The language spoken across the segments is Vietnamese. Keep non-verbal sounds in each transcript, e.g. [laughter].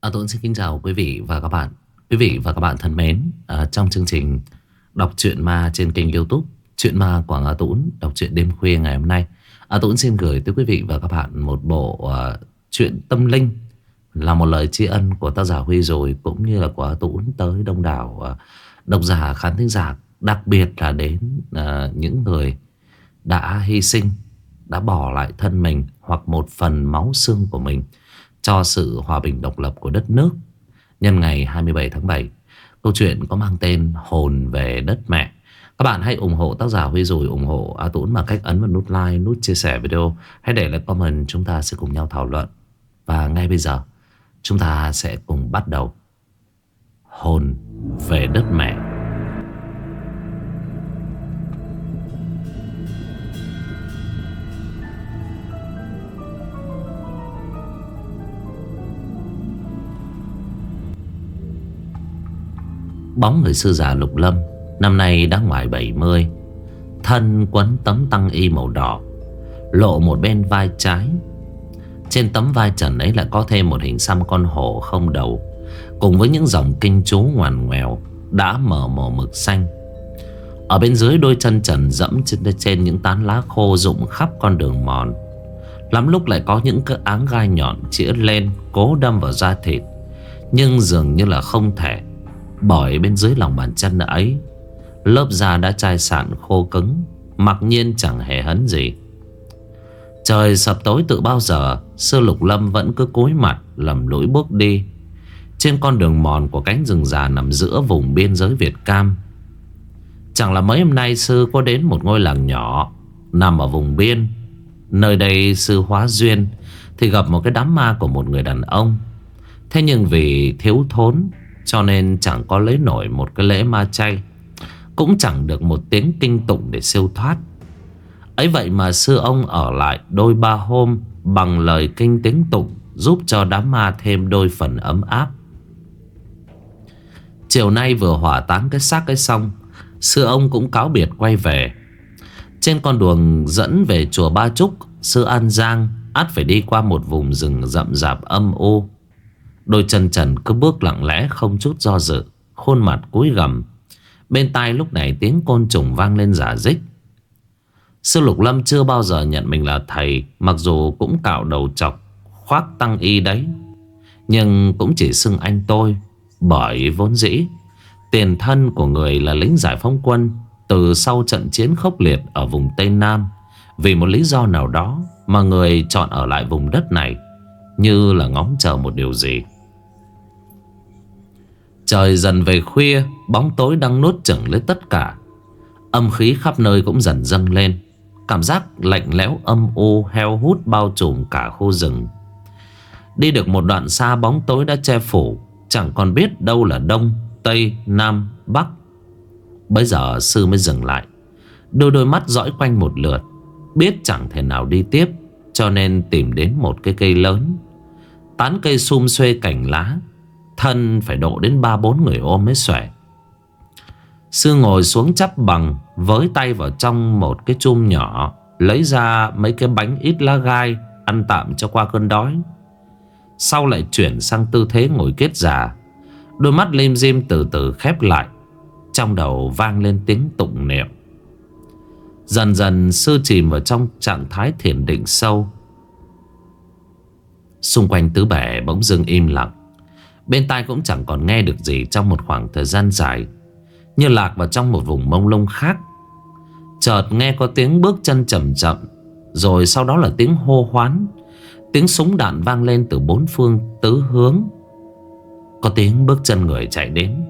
À, Tuấn xin kính chào quý vị và các bạn. Quý vị và các bạn thân mến, à, trong chương trình đọc truyện ma trên kênh youtube truyện ma Quảng A Tũng đọc truyện đêm khuya ngày hôm nay. A Tũng xin gửi tới quý vị và các bạn một bộ à, truyện tâm linh là một lời tri ân của tác giả Huy rồi cũng như là của A Tũng tới đông đảo à, độc giả khán thính giả đặc biệt là đến à, những người đã hy sinh, đã bỏ lại thân mình hoặc một phần máu xương của mình cho sự hòa bình độc lập của đất nước. Nhân ngày 27 tháng 7, câu chuyện có mang tên Hồn về đất mẹ. Các bạn hãy ủng hộ tác giả Huy Rồi, ủng hộ A Tũng bằng cách ấn vào nút like, nút chia sẻ video. Hãy để lại comment, chúng ta sẽ cùng nhau thảo luận. Và ngay bây giờ, chúng ta sẽ cùng bắt đầu Hồn về đất mẹ. Bóng người sư già Lục Lâm Năm nay đã ngoài 70 Thân quấn tấm tăng y màu đỏ Lộ một bên vai trái. Trên tấm vai trần ấy lại có thêm một hình xăm con hổ không đầu Cùng với những dòng kinh chú ngoằn ngoèo Đã mờ mờ mực xanh. Ở bên dưới đôi chân trần dẫm trên, trên những tán lá khô rụng khắp con đường mòn. Lắm lúc lại có những cái áng gai nhọn chĩa lên Cố đâm vào da thịt Nhưng dường như là không thể bởi bên dưới lòng bàn chân ấy, Lớp da đã chai sạn khô cứng, Mặc nhiên chẳng hề hấn gì. Trời sập tối từ bao giờ, Sư Lục Lâm vẫn cứ cúi mặt, Lầm lũi bước đi. Trên con đường mòn của cánh rừng già Nằm giữa vùng biên giới Việt Cam. Chẳng là mấy hôm nay Sư có đến một ngôi làng nhỏ, Nằm ở vùng biên. Nơi đây Sư hóa duyên Thì gặp một cái đám ma của một người đàn ông. Thế nhưng vì thiếu thốn cho nên chẳng có lấy nổi một cái lễ ma chay, Cũng chẳng được một tiếng kinh tụng để siêu thoát. Ấy vậy mà sư ông ở lại đôi ba hôm Bằng lời kinh tiếng tụng Giúp cho đám ma thêm đôi phần ấm áp. Chiều nay vừa hỏa táng cái xác ấy xong, Sư ông cũng cáo biệt quay về. Trên con đường dẫn về chùa Ba Trúc, Sư An Giang át phải đi qua một vùng rừng rậm rạp âm u. Đôi chân trần cứ bước lặng lẽ không chút do dự, Khuôn mặt cúi gầm Bên tai lúc này tiếng côn trùng vang lên giả dích. Sư Lục Lâm chưa bao giờ nhận mình là thầy, Mặc dù cũng cạo đầu chọc, Khoác tăng y đấy. Nhưng cũng chỉ xưng anh tôi, Bởi vốn dĩ, Tiền thân của người là lính giải phóng quân Từ sau trận chiến khốc liệt Ở vùng Tây Nam. Vì một lý do nào đó Mà người chọn ở lại vùng đất này, Như là ngóng chờ một điều gì. Trời dần về khuya Bóng tối đang nuốt chửng lấy tất cả. Âm khí khắp nơi cũng dần dâng lên. Cảm giác lạnh lẽo âm u Heo hút bao trùm cả khu rừng. Đi được một đoạn xa bóng tối đã che phủ. Chẳng còn biết đâu là Đông, Tây, Nam, Bắc. Bây giờ sư mới dừng lại. Đôi đôi mắt dõi quanh một lượt. Biết chẳng thể nào đi tiếp Cho nên tìm đến một cái cây lớn. Tán cây sum xuê cành lá. Thân phải độ đến ba bốn người ôm mới xòe. Sư ngồi xuống chắp bằng, Với tay vào trong một cái chum nhỏ, Lấy ra mấy cái bánh ít lá gai, Ăn tạm cho qua cơn đói. Sau lại chuyển sang tư thế ngồi kết giả Đôi mắt lim dim từ từ khép lại, Trong đầu vang lên tiếng tụng niệm. Dần dần sư chìm vào trong trạng thái thiền định sâu. Xung quanh tứ bể bỗng dưng im lặng. Bên tai cũng chẳng còn nghe được gì trong một khoảng thời gian dài. Như lạc vào trong một vùng mông lung khác. Chợt nghe có tiếng bước chân chậm chậm, Rồi sau đó là tiếng hô hoán. Tiếng súng đạn vang lên từ bốn phương tứ hướng. Có tiếng bước chân người chạy đến.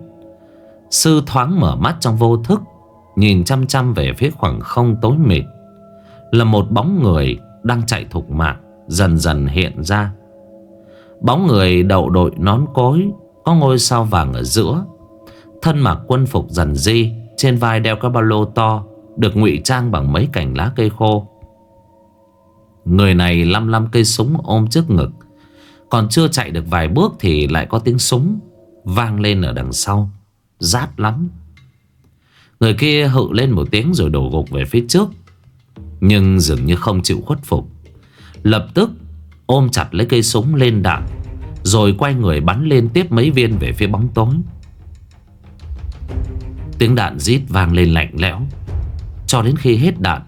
Sư thoáng mở mắt trong vô thức, Nhìn chăm chăm về phía khoảng không tối mịt. Là một bóng người đang chạy thục mạng, Dần dần hiện ra. Bóng người đậu đội nón cối, Có ngôi sao vàng ở giữa. Thân mặc quân phục dần di, Trên vai đeo cái ba lô to, Được ngụy trang bằng mấy cành lá cây khô. Người này lăm lăm cây súng ôm trước ngực. Còn chưa chạy được vài bước Thì lại có tiếng súng Vang lên ở đằng sau. Rát lắm. Người kia hự lên một tiếng rồi đổ gục về phía trước. Nhưng dường như không chịu khuất phục. Lập tức ôm chặt lấy cây súng lên đạn, Rồi quay người bắn lên tiếp mấy viên về phía bóng tối. Tiếng đạn rít vang lên lạnh lẽo. Cho đến khi hết đạn,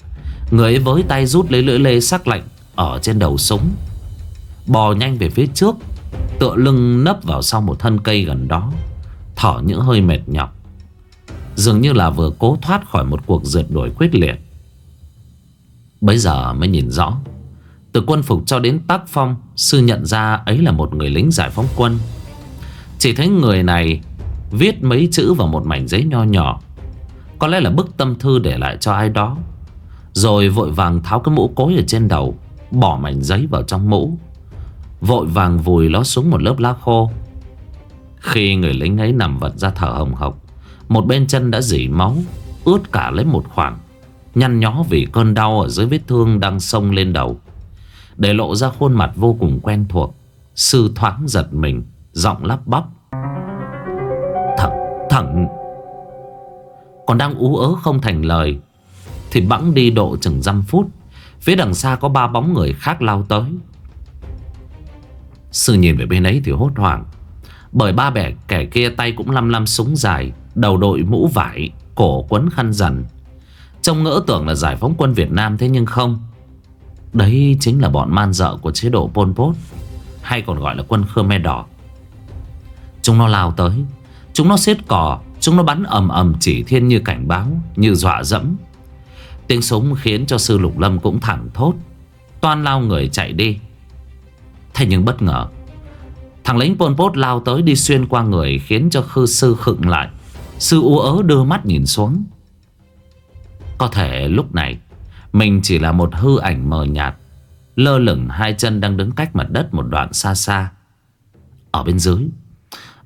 Người ấy với tay rút lấy lưỡi lê sắc lạnh Ở trên đầu súng, Bò nhanh về phía trước, Tựa lưng nấp vào sau một thân cây gần đó, Thở những hơi mệt nhọc. Dường như là vừa cố thoát khỏi một cuộc rượt đuổi quyết liệt. Bây giờ mới nhìn rõ. Từ quân phục cho đến tác phong, Sư nhận ra ấy là một người lính giải phóng quân. Chỉ thấy người này Viết mấy chữ vào một mảnh giấy nho nhỏ. Có lẽ là bức tâm thư để lại cho ai đó. Rồi vội vàng tháo cái mũ cối ở trên đầu, Bỏ mảnh giấy vào trong mũ. Vội vàng vùi nó xuống một lớp lá khô. Khi người lính ấy nằm vật ra thở hồng hộc, Một bên chân đã dỉ máu, Ướt cả lấy một khoảng, Nhăn nhó vì cơn đau ở dưới vết thương đang sông lên đầu. Để lộ ra khuôn mặt vô cùng quen thuộc. Sư thoáng giật mình Giọng lắp bắp. Thằng, thằng. Còn đang ú ớ không thành lời Thì bẵng đi độ chừng dăm phút. Phía đằng xa có ba bóng người khác lao tới. Sư nhìn về bên ấy thì hốt hoảng. Bởi ba bẻ kẻ kia tay cũng lăm lăm súng dài Đầu đội mũ vải Cổ quấn khăn rằn Trông ngỡ tưởng là giải phóng quân Việt Nam Thế nhưng không. Đấy chính là bọn man dợ của chế độ Pol Pot, Hay còn gọi là quân Khmer Đỏ. Chúng nó lao tới, Chúng nó xiết cò, Chúng nó bắn ầm ầm chỉ thiên như cảnh báo, Như dọa dẫm. Tiếng súng khiến cho sư Lục Lâm cũng thẳng thốt, Toan lao người chạy đi. Thế nhưng bất ngờ, Thằng lính Pol Pot lao tới đi xuyên qua người Khiến cho khư sư khựng lại. Sư u ớ đưa mắt nhìn xuống. Có thể lúc này mình chỉ là một hư ảnh mờ nhạt. Lơ lửng hai chân đang đứng cách mặt đất một đoạn xa xa. Ở bên dưới,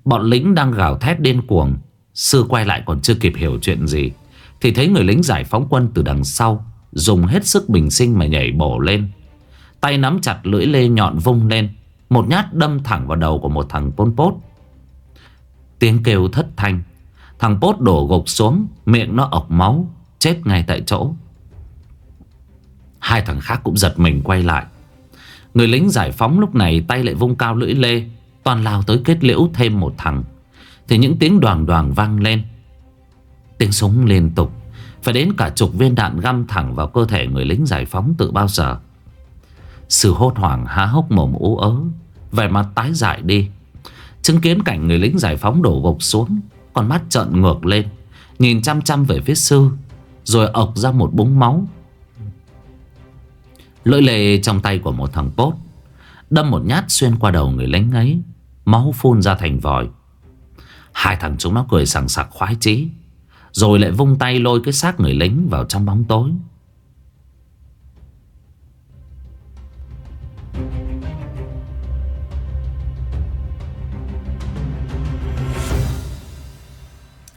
Bọn lính đang gào thét điên cuồng. Sư quay lại còn chưa kịp hiểu chuyện gì, Thì thấy người lính giải phóng quân từ đằng sau, Dùng hết sức bình sinh mà nhảy bổ lên. Tay nắm chặt lưỡi lê nhọn vung lên, Một nhát đâm thẳng vào đầu của một thằng Pol Pot. Tiếng kêu thất thanh. Thằng Pốt đổ gục xuống, Miệng nó ọc máu, Chết ngay tại chỗ. Hai thằng khác cũng giật mình quay lại. Người lính giải phóng lúc này Tay lại vung cao lưỡi lê, Toàn lao tới kết liễu thêm một thằng. Thì những tiếng đoàn đoàn vang lên. Tiếng súng liên tục, Phải đến cả chục viên đạn găm thẳng vào cơ thể người lính giải phóng từ bao giờ. Sự hốt hoảng há hốc mồm ú ớ, Vẻ mặt tái dại đi. Chứng kiến cảnh người lính giải phóng đổ gục xuống, Con mắt trợn ngược lên, Nhìn chăm chăm về phía sư, Rồi ọc ra một búng máu. Lưỡi lê trong tay của một thằng bốt Đâm một nhát xuyên qua đầu người lính ấy, Máu phun ra thành vòi. Hai thằng chúng nó cười sảng sặc khoái chí, Rồi lại vung tay lôi cái xác người lính vào trong bóng tối.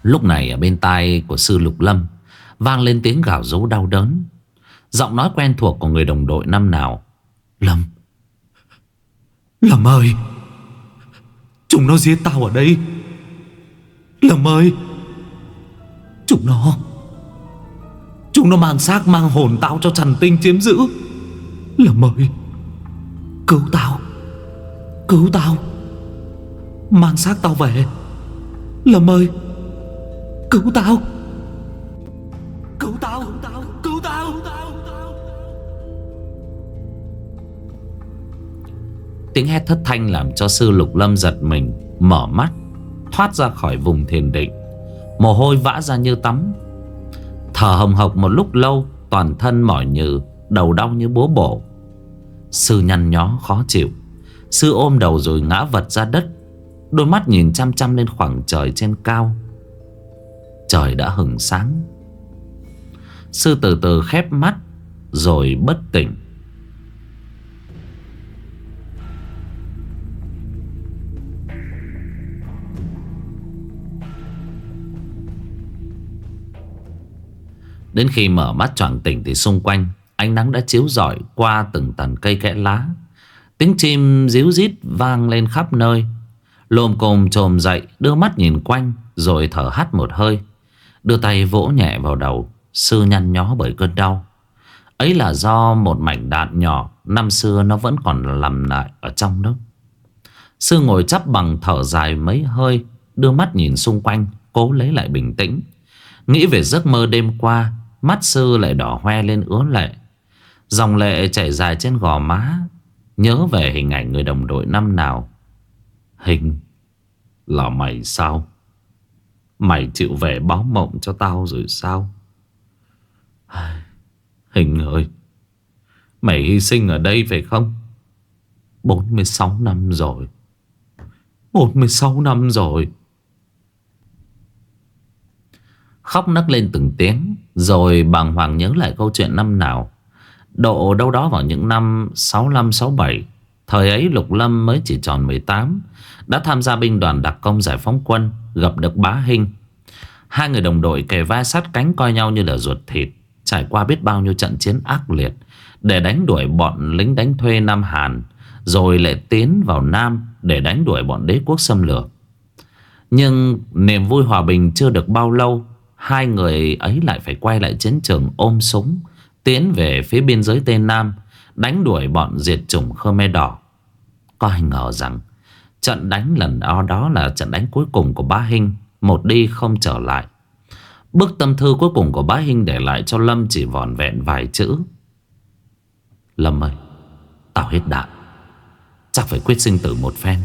Lúc này ở bên tai của sư Lục Lâm, Vang lên tiếng gào rú đau đớn. Giọng nói quen thuộc của người đồng đội năm nào. Lâm. Lâm ơi. Chúng nó giết tao ở đây. Lâm ơi. Chúng nó. Chúng nó mang xác, mang hồn tao cho Trần Tinh chiếm giữ. Lâm ơi. Cứu tao. Cứu tao. Mang xác tao về. Lâm ơi. Cứu tao. Tiếng hét thất thanh làm cho sư Lục Lâm giật mình, Mở mắt, Thoát ra khỏi vùng thiền định. Mồ hôi vã ra như tắm. Thở hồng hộc một lúc lâu, Toàn thân mỏi nhừ, Đầu đau như búa bổ. Sư nhăn nhó khó chịu. Sư ôm đầu rồi ngã vật ra đất. Đôi mắt nhìn chăm chăm lên khoảng trời trên cao. Trời đã hừng sáng. Sư từ từ khép mắt, Rồi bất tỉnh. Đến khi mở mắt choàng tỉnh thì xung quanh, Ánh nắng đã chiếu rọi qua từng tàn cây kẽ lá. Tiếng chim ríu rít vang lên khắp nơi. Lồm cồm trồm dậy, đưa mắt nhìn quanh, Rồi thở hắt một hơi. Đưa tay vỗ nhẹ vào đầu, Sư nhăn nhó bởi cơn đau. Ấy là do một mảnh đạn nhỏ, Năm xưa nó vẫn còn lầm lại ở trong đó. Sư ngồi chắp bằng thở dài mấy hơi, Đưa mắt nhìn xung quanh, Cố lấy lại bình tĩnh. Nghĩ về giấc mơ đêm qua Mắt sư lại đỏ hoe lên ứa lệ. Dòng lệ chảy dài trên gò má. Nhớ về hình ảnh người đồng đội năm nào. Hình, Là mày sao? Mày chịu về báo mộng cho tao rồi sao? [sighs] Hình ơi, Mày hy sinh ở đây phải không? 46 năm rồi. 46 năm rồi. Khóc nấc lên từng tiếng, Rồi bàng hoàng nhớ lại câu chuyện năm nào. Độ đâu đó vào những năm 65-67 Thời ấy Lục Lâm mới chỉ tròn 18 Đã tham gia binh đoàn đặc công giải phóng quân, Gặp được bá Hinh. Hai người đồng đội kề vai sát cánh coi nhau như là ruột thịt, Trải qua biết bao nhiêu trận chiến ác liệt, Để đánh đuổi bọn lính đánh thuê Nam Hàn, Rồi lại tiến vào Nam Để đánh đuổi bọn đế quốc xâm lược. Nhưng niềm vui hòa bình chưa được bao lâu Hai người ấy lại phải quay lại chiến trường ôm súng, Tiến về phía biên giới Tây Nam, Đánh đuổi bọn diệt chủng Khmer Đỏ. Có ai ngờ rằng, Trận đánh lần đó đó là trận đánh cuối cùng của Bá Hinh, Một đi không trở lại. Bức tâm thư cuối cùng của Bá Hinh để lại cho Lâm chỉ vòn vẹn vài chữ. Lâm ơi, Tao hết đạn. Chắc phải quyết sinh tử một phen.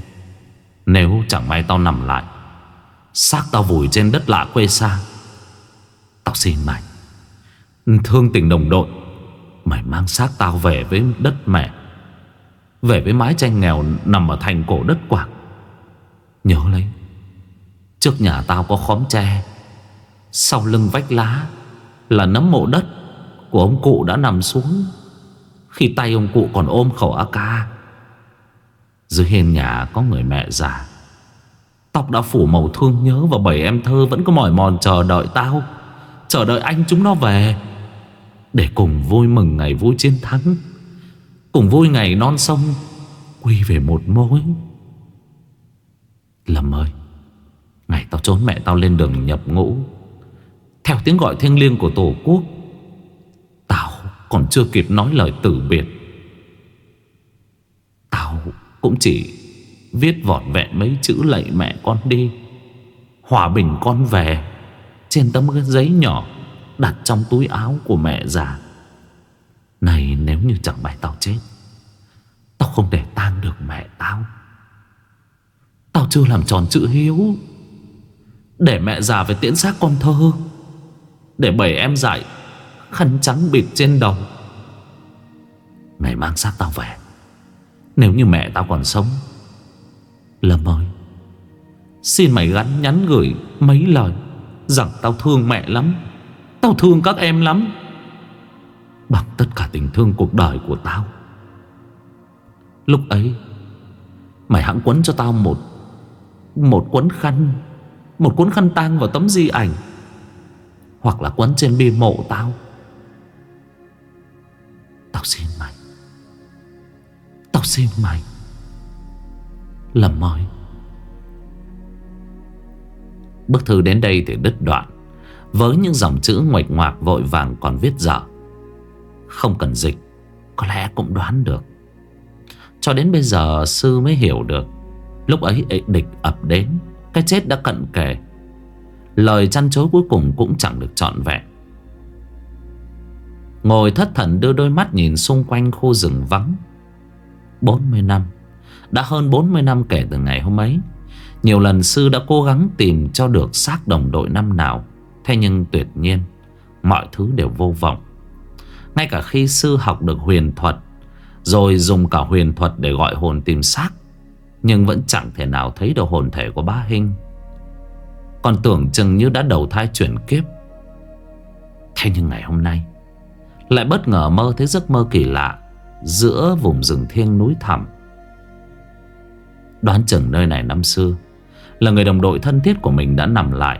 Nếu chẳng may tao nằm lại, Xác tao vùi trên đất lạ quê xa Tao xin mày. Thương tình đồng đội Mày mang xác tao về với đất mẹ, Về với mái tranh nghèo Nằm ở thành cổ đất quảng. Nhớ lấy, Trước nhà tao có khóm tre, Sau lưng vách lá Là nấm mộ đất Của ông cụ đã nằm xuống. Khi tay ông cụ còn ôm khẩu AK Dưới hiên nhà có người mẹ già. Tóc đã phủ màu thương nhớ Và bảy em thơ vẫn có mỏi mòn chờ đợi tao. Chờ đợi anh chúng nó về. Để cùng vui mừng ngày vui chiến thắng. Cùng vui ngày non sông, Quy về một mối. Lâm ơi, Ngày tao trốn mẹ tao lên đường nhập ngũ. Theo tiếng gọi thiêng liêng của Tổ quốc, Tao còn chưa kịp nói lời tử biệt. Tao cũng chỉ viết vỏn vẹn mấy chữ lạy mẹ con đi. Hòa bình con về trên tấm giấy nhỏ Đặt trong túi áo của mẹ già. Này, nếu như chẳng may tao chết, Tao không để tan được mẹ tao. Tao chưa làm tròn chữ hiếu. Để mẹ già về tiễn xác con thơ, Để bảy em dạy Khăn trắng bịt trên đầu. Mày mang xác tao về. Nếu như mẹ tao còn sống, Lâm ơi, Xin mày gắn nhắn gửi mấy lời Rằng tao thương mẹ lắm. Tao thương các em lắm. Bằng tất cả tình thương cuộc đời của tao. Lúc ấy, Mày hãng quấn cho tao một Một quấn khăn, Một cuốn khăn tang vào tấm di ảnh, Hoặc là quấn trên bia mộ tao. Tao xin mày. Tao xin mày. Lầm ơi Bức thư đến đây thì đứt đoạn. Với những dòng chữ ngoạch ngoạc vội vàng còn viết dở. Không cần dịch, Có lẽ cũng đoán được. Cho đến bây giờ sư mới hiểu được. Lúc ấy địch ập đến, Cái chết đã cận kề. Lời chăn chối cuối cùng cũng chẳng được trọn vẹn. Ngồi thất thần đưa đôi mắt nhìn xung quanh khu rừng vắng. 40 năm, Đã hơn 40 năm kể từ ngày hôm ấy nhiều lần sư đã cố gắng tìm cho được xác đồng đội năm nào. Thế nhưng tuyệt nhiên, Mọi thứ đều vô vọng. Ngay cả khi sư học được huyền thuật, Rồi dùng cả huyền thuật để gọi hồn tìm xác, Nhưng vẫn chẳng thể nào thấy được hồn thể của bá Hinh. Còn tưởng chừng như đã đầu thai chuyển kiếp. Thế nhưng ngày hôm nay, Lại bất ngờ mơ thấy giấc mơ kỳ lạ Giữa vùng rừng thiêng núi thẳm. Đoán chừng nơi này năm xưa là người đồng đội thân thiết của mình đã nằm lại.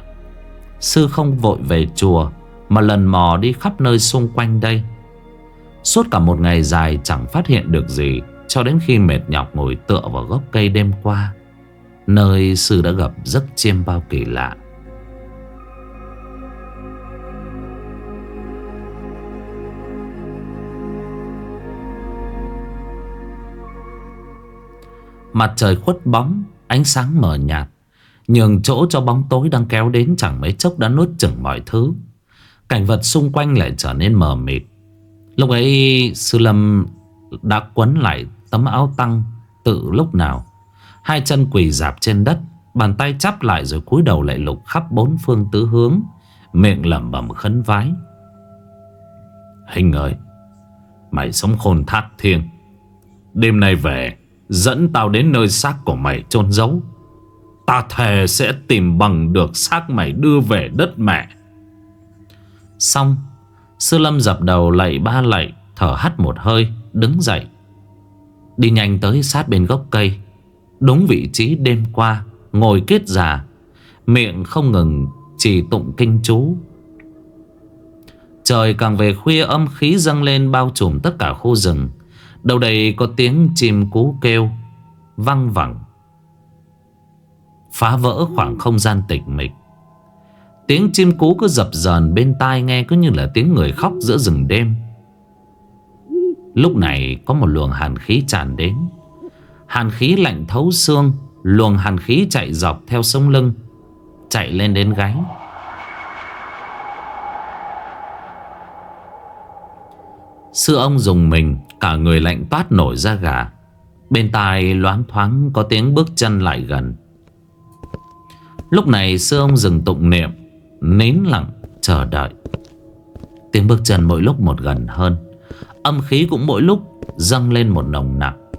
Sư không vội về chùa, Mà lần mò đi khắp nơi xung quanh đây. Suốt cả một ngày dài chẳng phát hiện được gì, Cho đến khi mệt nhọc ngồi tựa vào gốc cây đêm qua, Nơi sư đã gặp giấc chiêm bao kỳ lạ. Mặt trời khuất bóng, Ánh sáng mờ nhạt Nhường chỗ cho bóng tối đang kéo đến Chẳng mấy chốc đã nuốt chửng mọi thứ. Cảnh vật xung quanh lại trở nên mờ mịt. Lúc ấy, Sư Lâm đã quấn lại tấm áo tăng Tự lúc nào. Hai chân quỳ dạp trên đất, Bàn tay chắp lại rồi cúi đầu lại lục khắp bốn phương tứ hướng, Miệng lẩm bẩm khấn vái. Hình ơi, Mày sống khôn thác thiên Đêm nay về, Dẫn tao đến nơi xác của mày chôn giấu. Ta thề sẽ tìm bằng được xác mày đưa về đất mẹ. Xong, Sư Lâm dập đầu lạy ba lạy, Thở hắt một hơi, Đứng dậy. Đi nhanh tới sát bên gốc cây. Đúng vị trí đêm qua, Ngồi kết giả Miệng không ngừng chỉ tụng kinh chú. Trời càng về khuya, âm khí dâng lên bao trùm tất cả khu rừng. Đầu đây có tiếng chim cú kêu Văng vẳng. Phá vỡ khoảng không gian tịch mịch. Tiếng chim cú cứ dập dờn bên tai nghe cứ như là tiếng người khóc giữa rừng đêm. Lúc này có một luồng hàn khí tràn đến. Hàn khí lạnh thấu xương, Luồng hàn khí chạy dọc theo sông lưng, Chạy lên đến gáy. Sư ông dùng mình, Cả người lạnh toát nổi ra gà. Bên tai loáng thoáng có tiếng bước chân lại gần. Lúc này sư ông dừng tụng niệm, Nín lặng, chờ đợi. Tiếng bước chân mỗi lúc một gần hơn, Âm khí cũng mỗi lúc dâng lên một nồng nặng.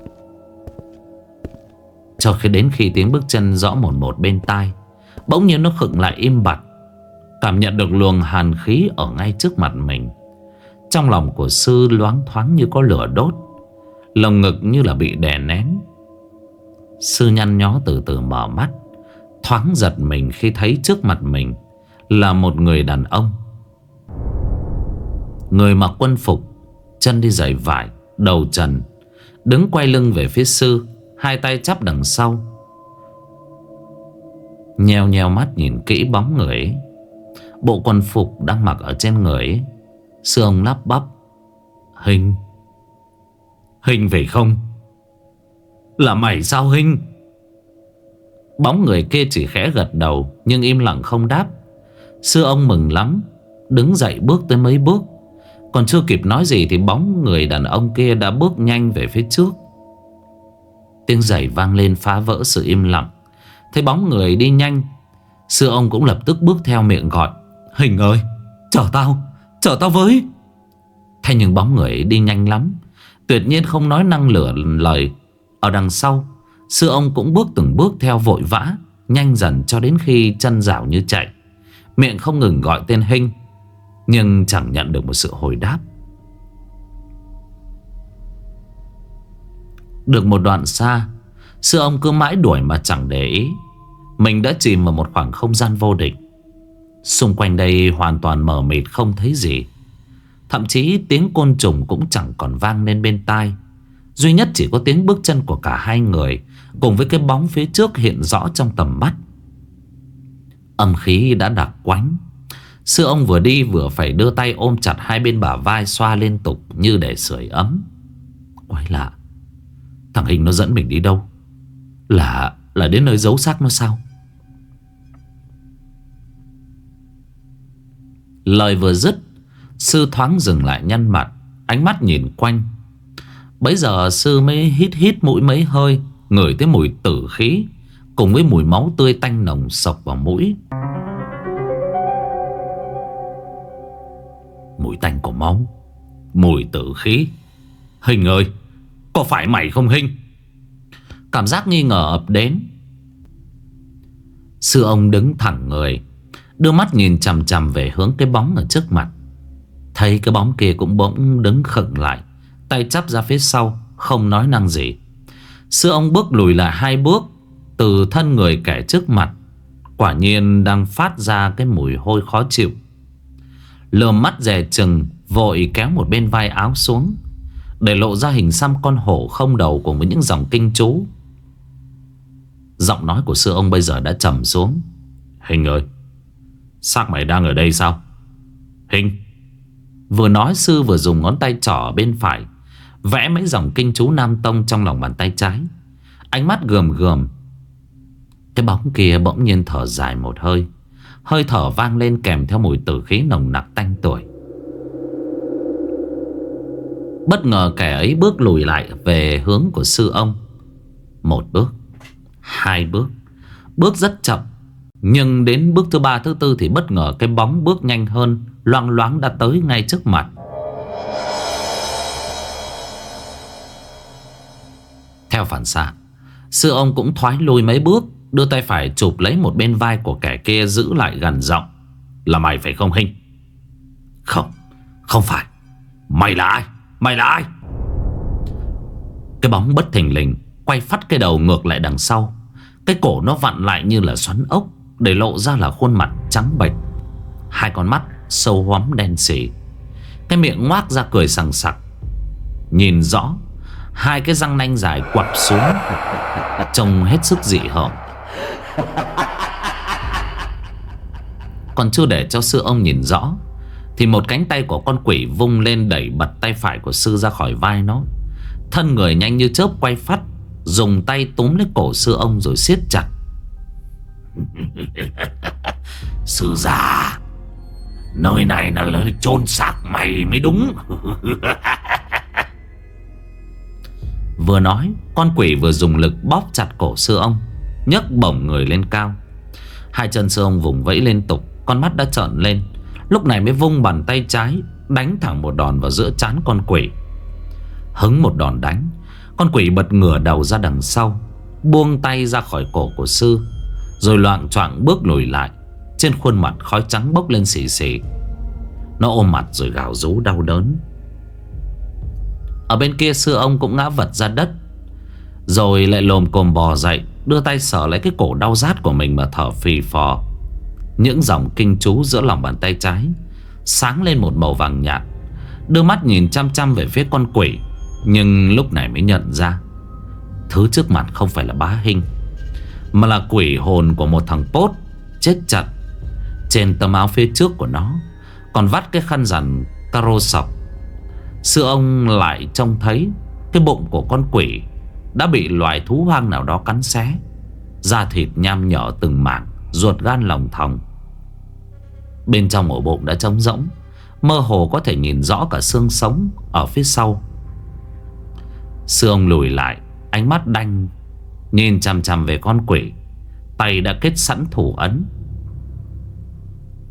Cho khi đến khi tiếng bước chân rõ một một bên tai, Bỗng nhiên nó khựng lại im bặt, Cảm nhận được luồng hàn khí ở ngay trước mặt mình. Trong lòng của sư loáng thoáng như có lửa đốt, Lồng ngực như là bị đè nén. Sư nhăn nhó từ từ mở mắt Thoáng giật mình khi thấy trước mặt mình Là một người đàn ông. Người mặc quân phục, Chân đi giày vải, Đầu trần, Đứng quay lưng về phía sư, Hai tay chắp đằng sau. Nheo nheo mắt nhìn kỹ bóng người ấy. Bộ quần phục đang mặc ở trên người ấy. Sư ông lắp bắp. Hình. Hình phải không? Là mày sao Hình? Bóng người kia chỉ khẽ gật đầu Nhưng im lặng không đáp. Sư ông mừng lắm Đứng dậy bước tới mấy bước. Còn chưa kịp nói gì Thì bóng người đàn ông kia đã bước nhanh về phía trước. Tiếng giày vang lên phá vỡ sự im lặng. Thấy bóng người đi nhanh Sư ông cũng lập tức bước theo miệng gọi. Hình ơi Chở tao Chở tao với. Thế nhưng bóng người đi nhanh lắm Tuyệt nhiên không nói năng lửa lời. Ở đằng sau Sư ông cũng bước từng bước theo vội vã, Nhanh dần cho đến khi chân rào như chạy. Miệng không ngừng gọi tên Hinh, Nhưng chẳng nhận được một sự hồi đáp. Được một đoạn xa Sư ông cứ mãi đuổi mà chẳng để ý. Mình đã chìm vào một khoảng không gian vô định Xung quanh đây hoàn toàn mờ mịt không thấy gì. Thậm chí tiếng côn trùng cũng chẳng còn vang lên bên tai. Duy nhất chỉ có tiếng bước chân của cả hai người, Cùng với cái bóng phía trước hiện rõ trong tầm mắt. Âm khí đã đặc quánh. Sư ông vừa đi vừa phải đưa tay ôm chặt hai bên bả vai xoa liên tục như để sưởi ấm. Quái lạ. Thằng Hình nó dẫn mình đi đâu? Là là đến nơi giấu xác nó sao? Lời vừa dứt, Sư thoáng dừng lại nhăn mặt, Ánh mắt nhìn quanh. Bấy giờ sư mới hít hít mũi mấy hơi, Ngửi tới mùi tử khí, Cùng với mùi máu tươi tanh nồng sộc vào mũi. Mùi tanh của máu, Mùi tử khí. Hình ơi, Có phải mày không Hình Cảm giác nghi ngờ ập đến. Sư ông đứng thẳng người, Đưa mắt nhìn chằm chằm về hướng cái bóng ở trước mặt. Thấy cái bóng kia cũng bỗng đứng khựng lại. Tay chắp ra phía sau, Không nói năng gì. Sư ông bước lùi lại hai bước, Từ thân người kẻ trước mặt, Quả nhiên đang phát ra cái mùi hôi khó chịu. Lườm mắt rè chừng, Vội kéo một bên vai áo xuống, Để lộ ra hình xăm con hổ không đầu Cùng với những dòng kinh chú. Giọng nói của sư ông bây giờ đã trầm xuống. Hình ơi, Xác mày đang ở đây sao? Hình, Vừa nói sư vừa dùng ngón tay trỏ bên phải Vẽ mấy dòng kinh chú Nam Tông trong lòng bàn tay trái. Ánh mắt gườm gườm. Cái bóng kia bỗng nhiên thở dài một hơi. Hơi thở vang lên kèm theo mùi tử khí nồng nặc tanh tuổi Bất ngờ kẻ ấy bước lùi lại về hướng của sư ông. Một bước, Hai bước Bước rất chậm. Nhưng đến bước thứ ba, thứ tư thì bất ngờ cái bóng bước nhanh hơn, Loang loáng đã tới ngay trước mặt. Theo phản xạ. Sư ông cũng thoái lùi mấy bước, Đưa tay phải chụp lấy một bên vai của kẻ kia Giữ lại gần giọng. Là mày phải không Hinh? Không Không phải. Mày là ai? Mày là ai? Cái bóng bất thình lình Quay phát cái đầu ngược lại đằng sau. Cái cổ nó vặn lại như là xoắn ốc, Để lộ ra là khuôn mặt trắng bệch. Hai con mắt sâu hoắm đen xỉ Cái miệng ngoác ra cười sằng sặc. Nhìn rõ Hai cái răng nanh dài quặp xuống. Trông hết sức dị hợm. Còn chưa để cho sư ông nhìn rõ, Thì một cánh tay của con quỷ vung lên đẩy bật tay phải của sư ra khỏi vai nó. Thân người nhanh như chớp quay phát, Dùng tay túm lấy cổ sư ông rồi siết chặt. [laughs] Sư già, Nơi này là nơi chôn xác mày mới đúng. [laughs] Vừa nói, Con quỷ vừa dùng lực bóp chặt cổ sư ông, nhấc bổng người lên cao. Hai chân sư ông vùng vẫy liên tục, Con mắt đã trợn lên. Lúc này mới vung bàn tay trái, Đánh thẳng một đòn vào giữa chán con quỷ. Hứng một đòn đánh, Con quỷ bật ngửa đầu ra đằng sau, Buông tay ra khỏi cổ của sư, Rồi loạn choạng bước lùi lại. Trên khuôn mặt khói trắng bốc lên xì xì. Nó ôm mặt rồi gào rú đau đớn. Ở bên kia sư ông cũng ngã vật ra đất. Rồi lại lồm cồm bò dậy, Đưa tay sờ lấy cái cổ đau rát của mình mà thở phì phò. Những dòng kinh chú giữa lòng bàn tay trái Sáng lên một màu vàng nhạt, Đưa mắt nhìn chăm chăm về phía con quỷ, Nhưng lúc này mới nhận ra Thứ trước mặt không phải là bá hình, Mà là quỷ hồn của một thằng tốt Chết chặt. Trên tấm áo phía trước của nó Còn vắt cái khăn rằn caro sọc Sư ông lại trông thấy Cái bụng của con quỷ đã bị loài thú hoang nào đó cắn xé, Da thịt nham nhở từng mảng, Ruột gan lòng thòng. Bên trong ổ bụng đã trống rỗng, Mơ hồ có thể nhìn rõ cả xương sống Ở phía sau. Sư ông lùi lại, Ánh mắt đanh, Nhìn chằm chằm về con quỷ, Tay đã kết sẵn thủ ấn.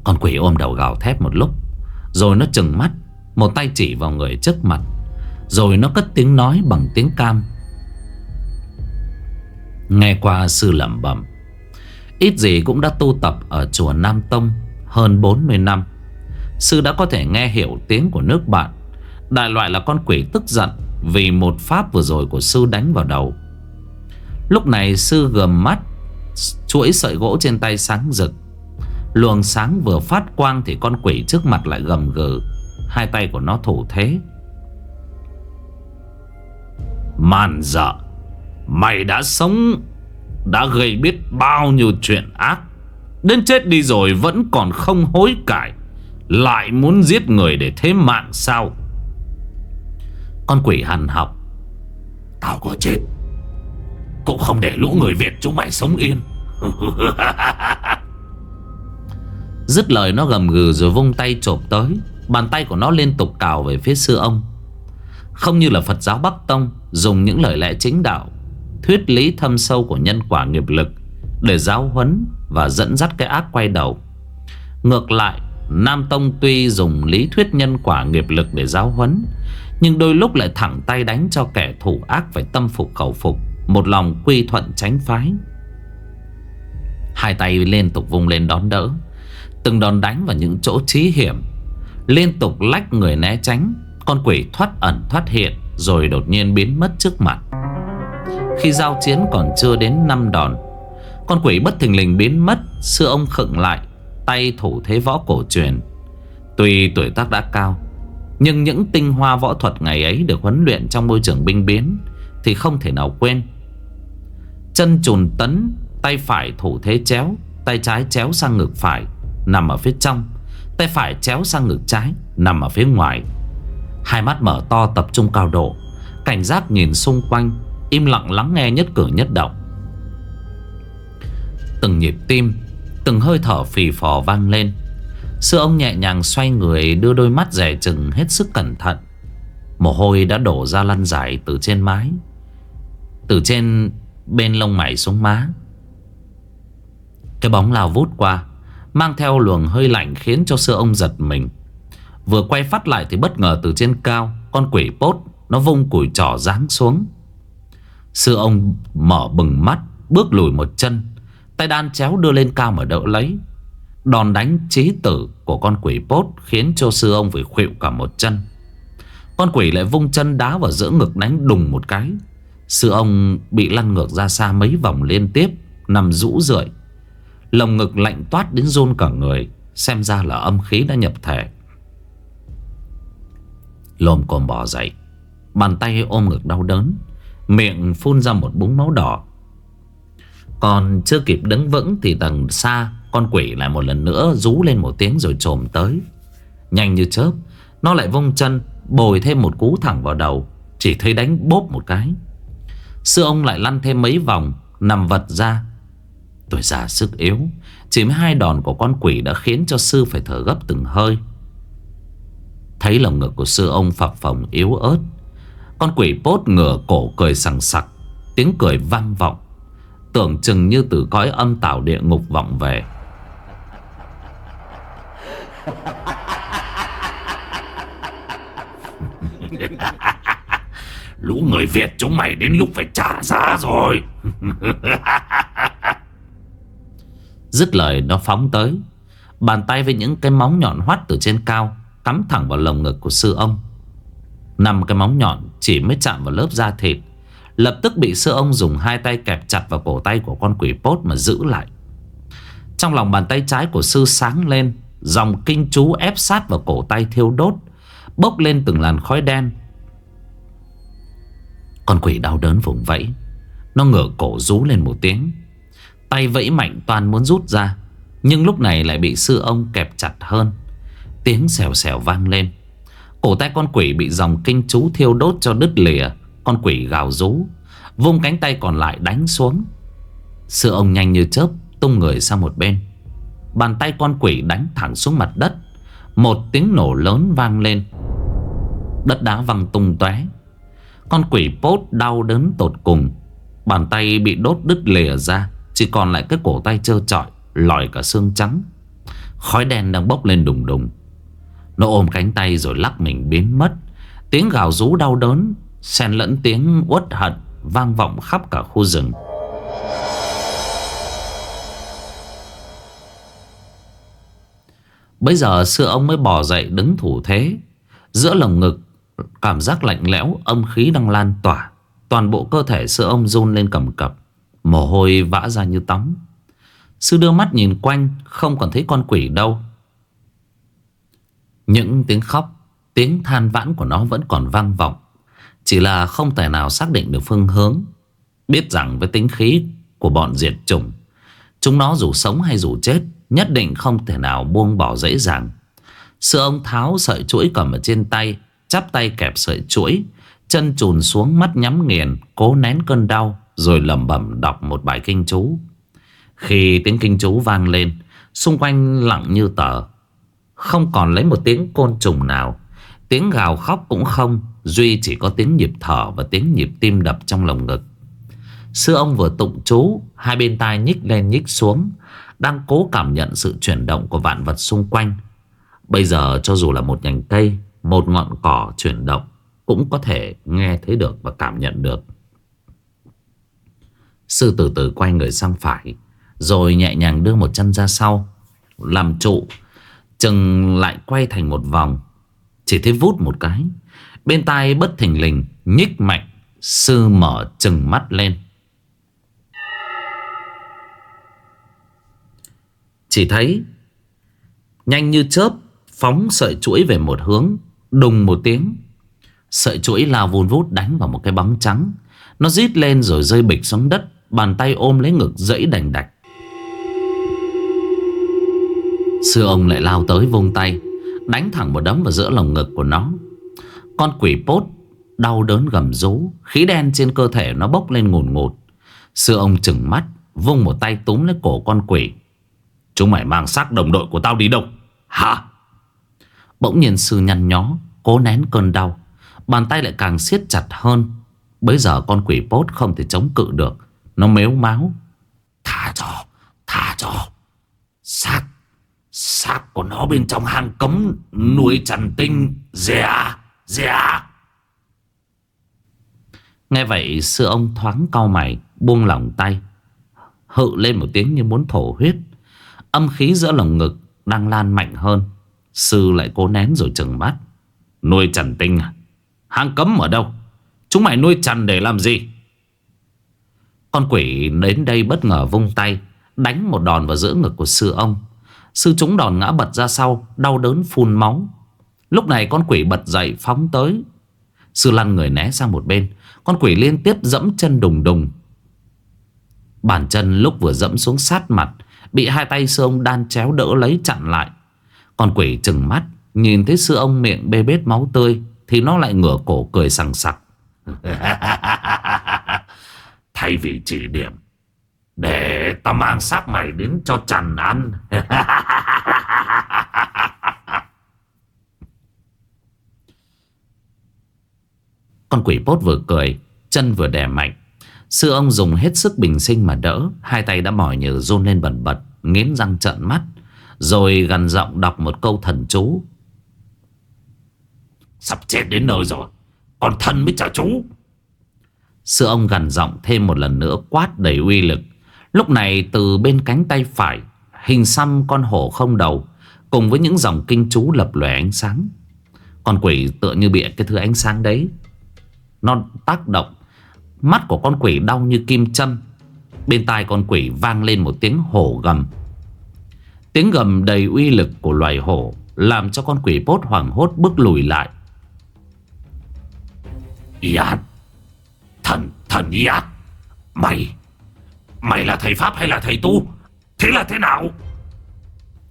Con quỷ ôm đầu gào thét một lúc, Rồi nó chừng mắt một tay chỉ vào người trước mặt, Rồi nó cất tiếng nói bằng tiếng cam. Nghe qua sư lẩm bẩm, Ít gì cũng đã tu tập ở chùa Nam Tông hơn 40 năm. Sư đã có thể nghe hiểu tiếng của nước bạn, Đại loại là con quỷ tức giận Vì một pháp vừa rồi của sư đánh vào đầu. Lúc này sư gầm mắt, Chuỗi sợi gỗ trên tay sáng rực. Luồng sáng vừa phát quang Thì con quỷ trước mặt lại gầm gừ. Hai tay của nó thủ thế. Màn dợ Mày đã sống, Đã gây biết bao nhiêu chuyện ác. Đến chết đi rồi vẫn còn không hối cải. Lại muốn giết người để thế mạng sao? Con quỷ hằn học. Tao có chết. Cũng không để lũ người Việt chúng mày sống yên. [laughs] Dứt lời nó gầm gừ rồi vung tay chộp tới. Bàn tay của nó liên tục cào về phía sư ông Không như là Phật giáo Bắc Tông Dùng những lời lẽ chính đạo thuyết lý thâm sâu của nhân quả nghiệp lực để giáo huấn và dẫn dắt cái ác quay đầu. Ngược lại, Nam Tông tuy dùng lý thuyết nhân quả nghiệp lực để giáo huấn, nhưng đôi lúc lại thẳng tay đánh cho kẻ thủ ác phải tâm phục khẩu phục, một lòng quy thuận tránh phái. Hai tay liên tục vung lên đón đỡ, từng đòn đánh vào những chỗ trí hiểm, liên tục lách người né tránh, con quỷ thoát ẩn thoát hiện rồi đột nhiên biến mất trước mặt. Khi giao chiến còn chưa đến năm đòn Con quỷ bất thình lình biến mất Sư ông khựng lại Tay thủ thế võ cổ truyền. Tuy tuổi tác đã cao Nhưng những tinh hoa võ thuật ngày ấy Được huấn luyện trong môi trường binh biến Thì không thể nào quên. Chân trùn tấn Tay phải thủ thế chéo Tay trái chéo sang ngực phải Nằm ở phía trong. Tay phải chéo sang ngực trái, Nằm ở phía ngoài. Hai mắt mở to tập trung cao độ, Cảnh giác nhìn xung quanh, Im lặng lắng nghe nhất cử nhất động. Từng nhịp tim, Từng hơi thở phì phò vang lên. Sư ông nhẹ nhàng xoay người Đưa đôi mắt rẻ chừng hết sức cẩn thận. Mồ hôi đã đổ ra lăn dài Từ trên mái, Từ trên bên lông mày xuống má. Cái bóng lao vút qua Mang theo luồng hơi lạnh Khiến cho sư ông giật mình. Vừa quay phát lại thì bất ngờ từ trên cao, Con quỷ bốt Nó vung củi trỏ giáng xuống. Sư ông mở bừng mắt, Bước lùi một chân, Tay đan chéo đưa lên cao mà đỡ lấy. Đòn đánh trí tử của con quỷ bốt Khiến cho sư ông phải khuỵu cả một chân. Con quỷ lại vung chân đá vào giữa ngực đánh đùng một cái. Sư ông bị lăn ngược ra xa mấy vòng liên tiếp, Nằm rũ rượi. Lồng ngực lạnh toát đến run cả người, Xem ra là âm khí đã nhập thể. Lồm cồm bò dậy, Bàn tay ôm ngực đau đớn, Miệng phun ra một búng máu đỏ. Còn chưa kịp đứng vững Thì tầng xa Con quỷ lại một lần nữa rú lên một tiếng rồi trồm tới. Nhanh như chớp, Nó lại vung chân, Bồi thêm một cú thẳng vào đầu, Chỉ thấy đánh bốp một cái. Sư ông lại lăn thêm mấy vòng, Nằm vật ra Tôi già sức yếu. Chỉ mới hai đòn của con quỷ đã khiến cho sư phải thở gấp từng hơi. Thấy lồng ngực của sư ông phập phồng yếu ớt, Con quỷ pốt ngửa cổ cười sằng sặc, Tiếng cười vang vọng. Tưởng chừng như từ cõi âm tảo địa ngục vọng về. Lũ người Việt chúng mày đến lúc phải trả giá rồi. Dứt lời, nó phóng tới. Bàn tay với những cái móng nhọn hoắt từ trên cao, Cắm thẳng vào lồng ngực của sư ông. Năm cái móng nhọn chỉ mới chạm vào lớp da thịt. Lập tức bị sư ông dùng hai tay kẹp chặt vào cổ tay của con quỷ bốt mà giữ lại. Trong lòng bàn tay trái của sư sáng lên, Dòng kinh chú ép sát vào cổ tay thiêu đốt, Bốc lên từng làn khói đen. Con quỷ đau đớn vùng vẫy, Nó ngửa cổ rú lên một tiếng. Tay vẫy mạnh toàn muốn rút ra, Nhưng lúc này lại bị sư ông kẹp chặt hơn. Tiếng xèo xèo vang lên. Cổ tay con quỷ bị dòng kinh chú thiêu đốt cho đứt lìa, Con quỷ gào rú. Vung cánh tay còn lại đánh xuống. Sư ông nhanh như chớp, Tung người sang một bên. Bàn tay con quỷ đánh thẳng xuống mặt đất. Một tiếng nổ lớn vang lên. Đất đá văng tung tóe. Con quỷ pốt đau đớn tột cùng. Bàn tay bị đốt đứt lìa ra. Chỉ còn lại cái cổ tay trơ trọi, Lòi cả xương trắng. Khói đen đang bốc lên đùng đùng. Nó ôm cánh tay rồi lắc mình biến mất. Tiếng gào rú đau đớn, Xen lẫn tiếng uất hận Vang vọng khắp cả khu rừng. Bây giờ sư ông mới bỏ dậy đứng thủ thế. Giữa lồng ngực, Cảm giác lạnh lẽo, Âm khí đang lan tỏa. Toàn bộ cơ thể sư ông run lên cầm cập. Mồ hôi vã ra như tắm. Sư đưa mắt nhìn quanh, Không còn thấy con quỷ đâu. Những tiếng khóc, Tiếng than vãn của nó vẫn còn vang vọng. Chỉ là không thể nào xác định được phương hướng. Biết rằng với tính khí Của bọn diệt chủng, Chúng nó dù sống hay dù chết, Nhất định không thể nào buông bỏ dễ dàng. Sư ông tháo sợi chuỗi cầm ở trên tay, Chắp tay kẹp sợi chuỗi, Chân trùn xuống mắt nhắm nghiền, Cố nén cơn đau. Rồi lẩm bẩm đọc một bài kinh chú. Khi tiếng kinh chú vang lên, Xung quanh lặng như tờ. Không còn lấy một tiếng côn trùng nào. Tiếng gào khóc cũng không, Duy chỉ có tiếng nhịp thở Và tiếng nhịp tim đập trong lồng ngực. Sư ông vừa tụng chú, Hai bên tai nhích lên nhích xuống, Đang cố cảm nhận sự chuyển động của vạn vật xung quanh. Bây giờ cho dù là một nhành cây, Một ngọn cỏ chuyển động, Cũng có thể nghe thấy được và cảm nhận được. Sư từ từ quay người sang phải, Rồi nhẹ nhàng đưa một chân ra sau, Làm trụ, Chừng lại quay thành một vòng, Chỉ thấy vút một cái. Bên tai bất thình lình Nhích mạnh, Sư mở chừng mắt lên. Chỉ thấy, Nhanh như chớp, Phóng sợi chuỗi về một hướng, Đùng một tiếng. Sợi chuỗi lao vun vút đánh vào một cái bóng trắng. Nó rít lên rồi rơi bịch xuống đất. Bàn tay ôm lấy ngực dẫy đành đạch. Sư ông lại lao tới vung tay, Đánh thẳng một đấm vào giữa lồng ngực của nó. Con quỷ pốt Đau đớn gầm rú, Khí đen trên cơ thể nó bốc lên ngùn ngụt. Sư ông chừng mắt, Vung một tay túm lấy cổ con quỷ. Chúng mày mang xác đồng đội của tao đi đâu? Hả? Bỗng nhiên sư nhăn nhó, Cố nén cơn đau. Bàn tay lại càng siết chặt hơn. Bây giờ con quỷ bốt không thể chống cự được. Nó mếu máu. Thả cho Thả cho. Xác Xác của nó bên trong hang cấm Nuôi trần tinh. Dè Dè. Nghe vậy, sư ông thoáng cau mày, Buông lỏng tay. Hự lên một tiếng như muốn thổ huyết. Âm khí giữa lồng ngực Đang lan mạnh hơn. Sư lại cố nén rồi chừng mắt. Nuôi trần tinh à? Hang cấm ở đâu? Chúng mày nuôi trần để làm gì? Con quỷ đến đây bất ngờ vung tay, Đánh một đòn vào giữa ngực của sư ông. Sư chúng đòn ngã bật ra sau, Đau đớn phun máu. Lúc này con quỷ bật dậy phóng tới. Sư lăn người né sang một bên. Con quỷ liên tiếp dẫm chân đùng đùng. Bàn chân lúc vừa dẫm xuống sát mặt, Bị hai tay sư ông đan chéo đỡ lấy chặn lại. Con quỷ chừng mắt, Nhìn thấy sư ông miệng bê bết máu tươi, Thì nó lại ngửa cổ cười sằng sặc. [laughs] Thay vì chỉ điểm. Để tao mang xác mày đến cho Trần ăn. [laughs] Con quỷ bốt vừa cười Chân vừa đè mạnh. Sư ông dùng hết sức bình sinh mà đỡ Hai tay đã mỏi nhừ run lên bẩn bật Nghiến răng trợn mắt Rồi gần giọng đọc một câu thần chú. Sắp chết đến nơi rồi Còn thân mới trả chú Sư ông gần giọng thêm một lần nữa quát đầy uy lực. Lúc này từ bên cánh tay phải, Hình xăm con hổ không đầu, Cùng với những dòng kinh chú lập lòe ánh sáng. Con quỷ tựa như bị cái thứ ánh sáng đấy. Nó tác động. Mắt của con quỷ đau như kim châm. Bên tai con quỷ vang lên một tiếng hổ gầm. Tiếng gầm đầy uy lực của loài hổ Làm cho con quỷ bốt hoảng hốt bước lùi lại. Yat. Thần, thần Yat Mày Mày là thầy Pháp hay là thầy tu? Thế là thế nào?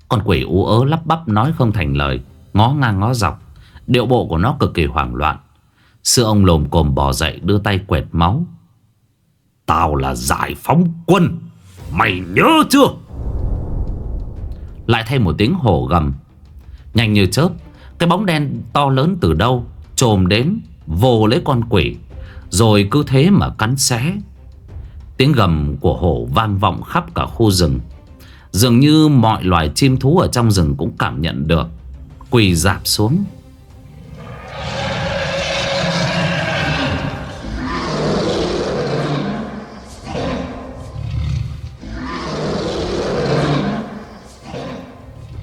Con quỷ ú ớ lắp bắp nói không thành lời Ngó ngang ngó dọc. Điệu bộ của nó cực kỳ hoảng loạn. Sư ông lồm cồm bò dậy đưa tay quẹt máu. Tao là giải phóng quân. Mày nhớ chưa? Lại thêm một tiếng hổ gầm. Nhanh như chớp Cái bóng đen to lớn từ đâu Trồm đến Vồ lấy con quỷ rồi cứ thế mà cắn xé. Tiếng gầm của hổ vang vọng khắp cả khu rừng. Dường như mọi loài chim thú ở trong rừng cũng cảm nhận được Quỳ dạp xuống.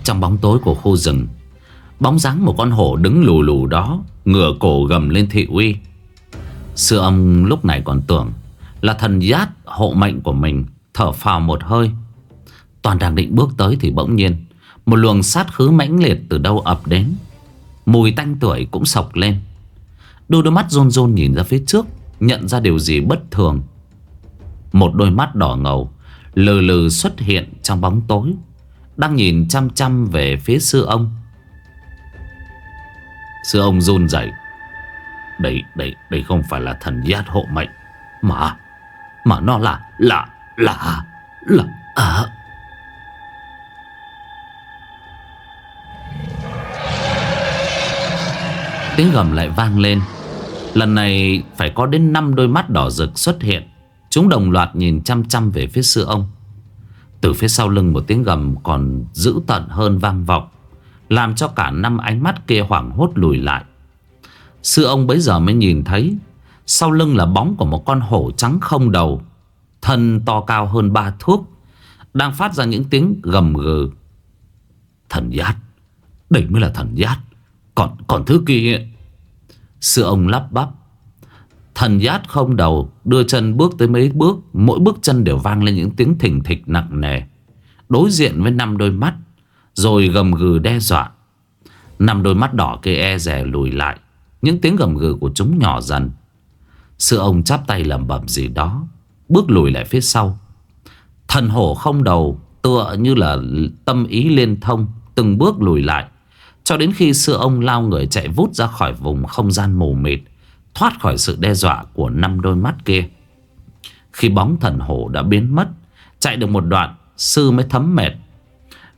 Trong bóng tối của khu rừng, Bóng dáng một con hổ đứng lù lù đó Ngửa cổ gầm lên thị uy. Sư ông lúc này còn tưởng Là thần giác hộ mệnh của mình Thở phào một hơi. Toàn đang định bước tới thì bỗng nhiên, Một luồng sát khứ mãnh liệt từ đâu ập đến. Mùi tanh tuổi cũng sọc lên. Đôi đôi mắt rôn rôn nhìn ra phía trước, Nhận ra điều gì bất thường. Một đôi mắt đỏ ngầu, Lừ lừ xuất hiện trong bóng tối, Đang nhìn chăm chăm về phía sư ông. Sư ông run dậy đây, đây, đây không phải là thần giác hộ mệnh. Mà, mà nó là, là, là, là, à. Tiếng gầm lại vang lên. Lần này phải có đến 5 đôi mắt đỏ rực xuất hiện. Chúng đồng loạt nhìn chăm chăm về phía sư ông. Từ phía sau lưng một tiếng gầm còn dữ tận hơn vang vọng Làm cho cả năm ánh mắt kia hoảng hốt lùi lại. Sư ông bấy giờ mới nhìn thấy, Sau lưng là bóng của một con hổ trắng không đầu, Thân to cao hơn ba thước, Đang phát ra những tiếng gầm gừ. Thần giác, Đây mới là thần giác. Còn còn thứ kia? Sư ông lắp bắp, Thần giác không đầu Đưa chân bước tới mấy bước, Mỗi bước chân đều vang lên những tiếng thình thịch nặng nề, Đối diện với năm đôi mắt, Rồi gầm gừ đe dọa. Năm đôi mắt đỏ kia e rè lùi lại. Những tiếng gầm gừ của chúng nhỏ dần. Sư ông chắp tay lầm bầm gì đó, Bước lùi lại phía sau. Thần hổ không đầu, Tựa như là tâm ý liên thông, Từng bước lùi lại, Cho đến khi sư ông lao người chạy vút ra khỏi vùng không gian mù mịt, Thoát khỏi sự đe dọa của năm đôi mắt kia. Khi bóng thần hổ đã biến mất, Chạy được một đoạn, Sư mới thấm mệt.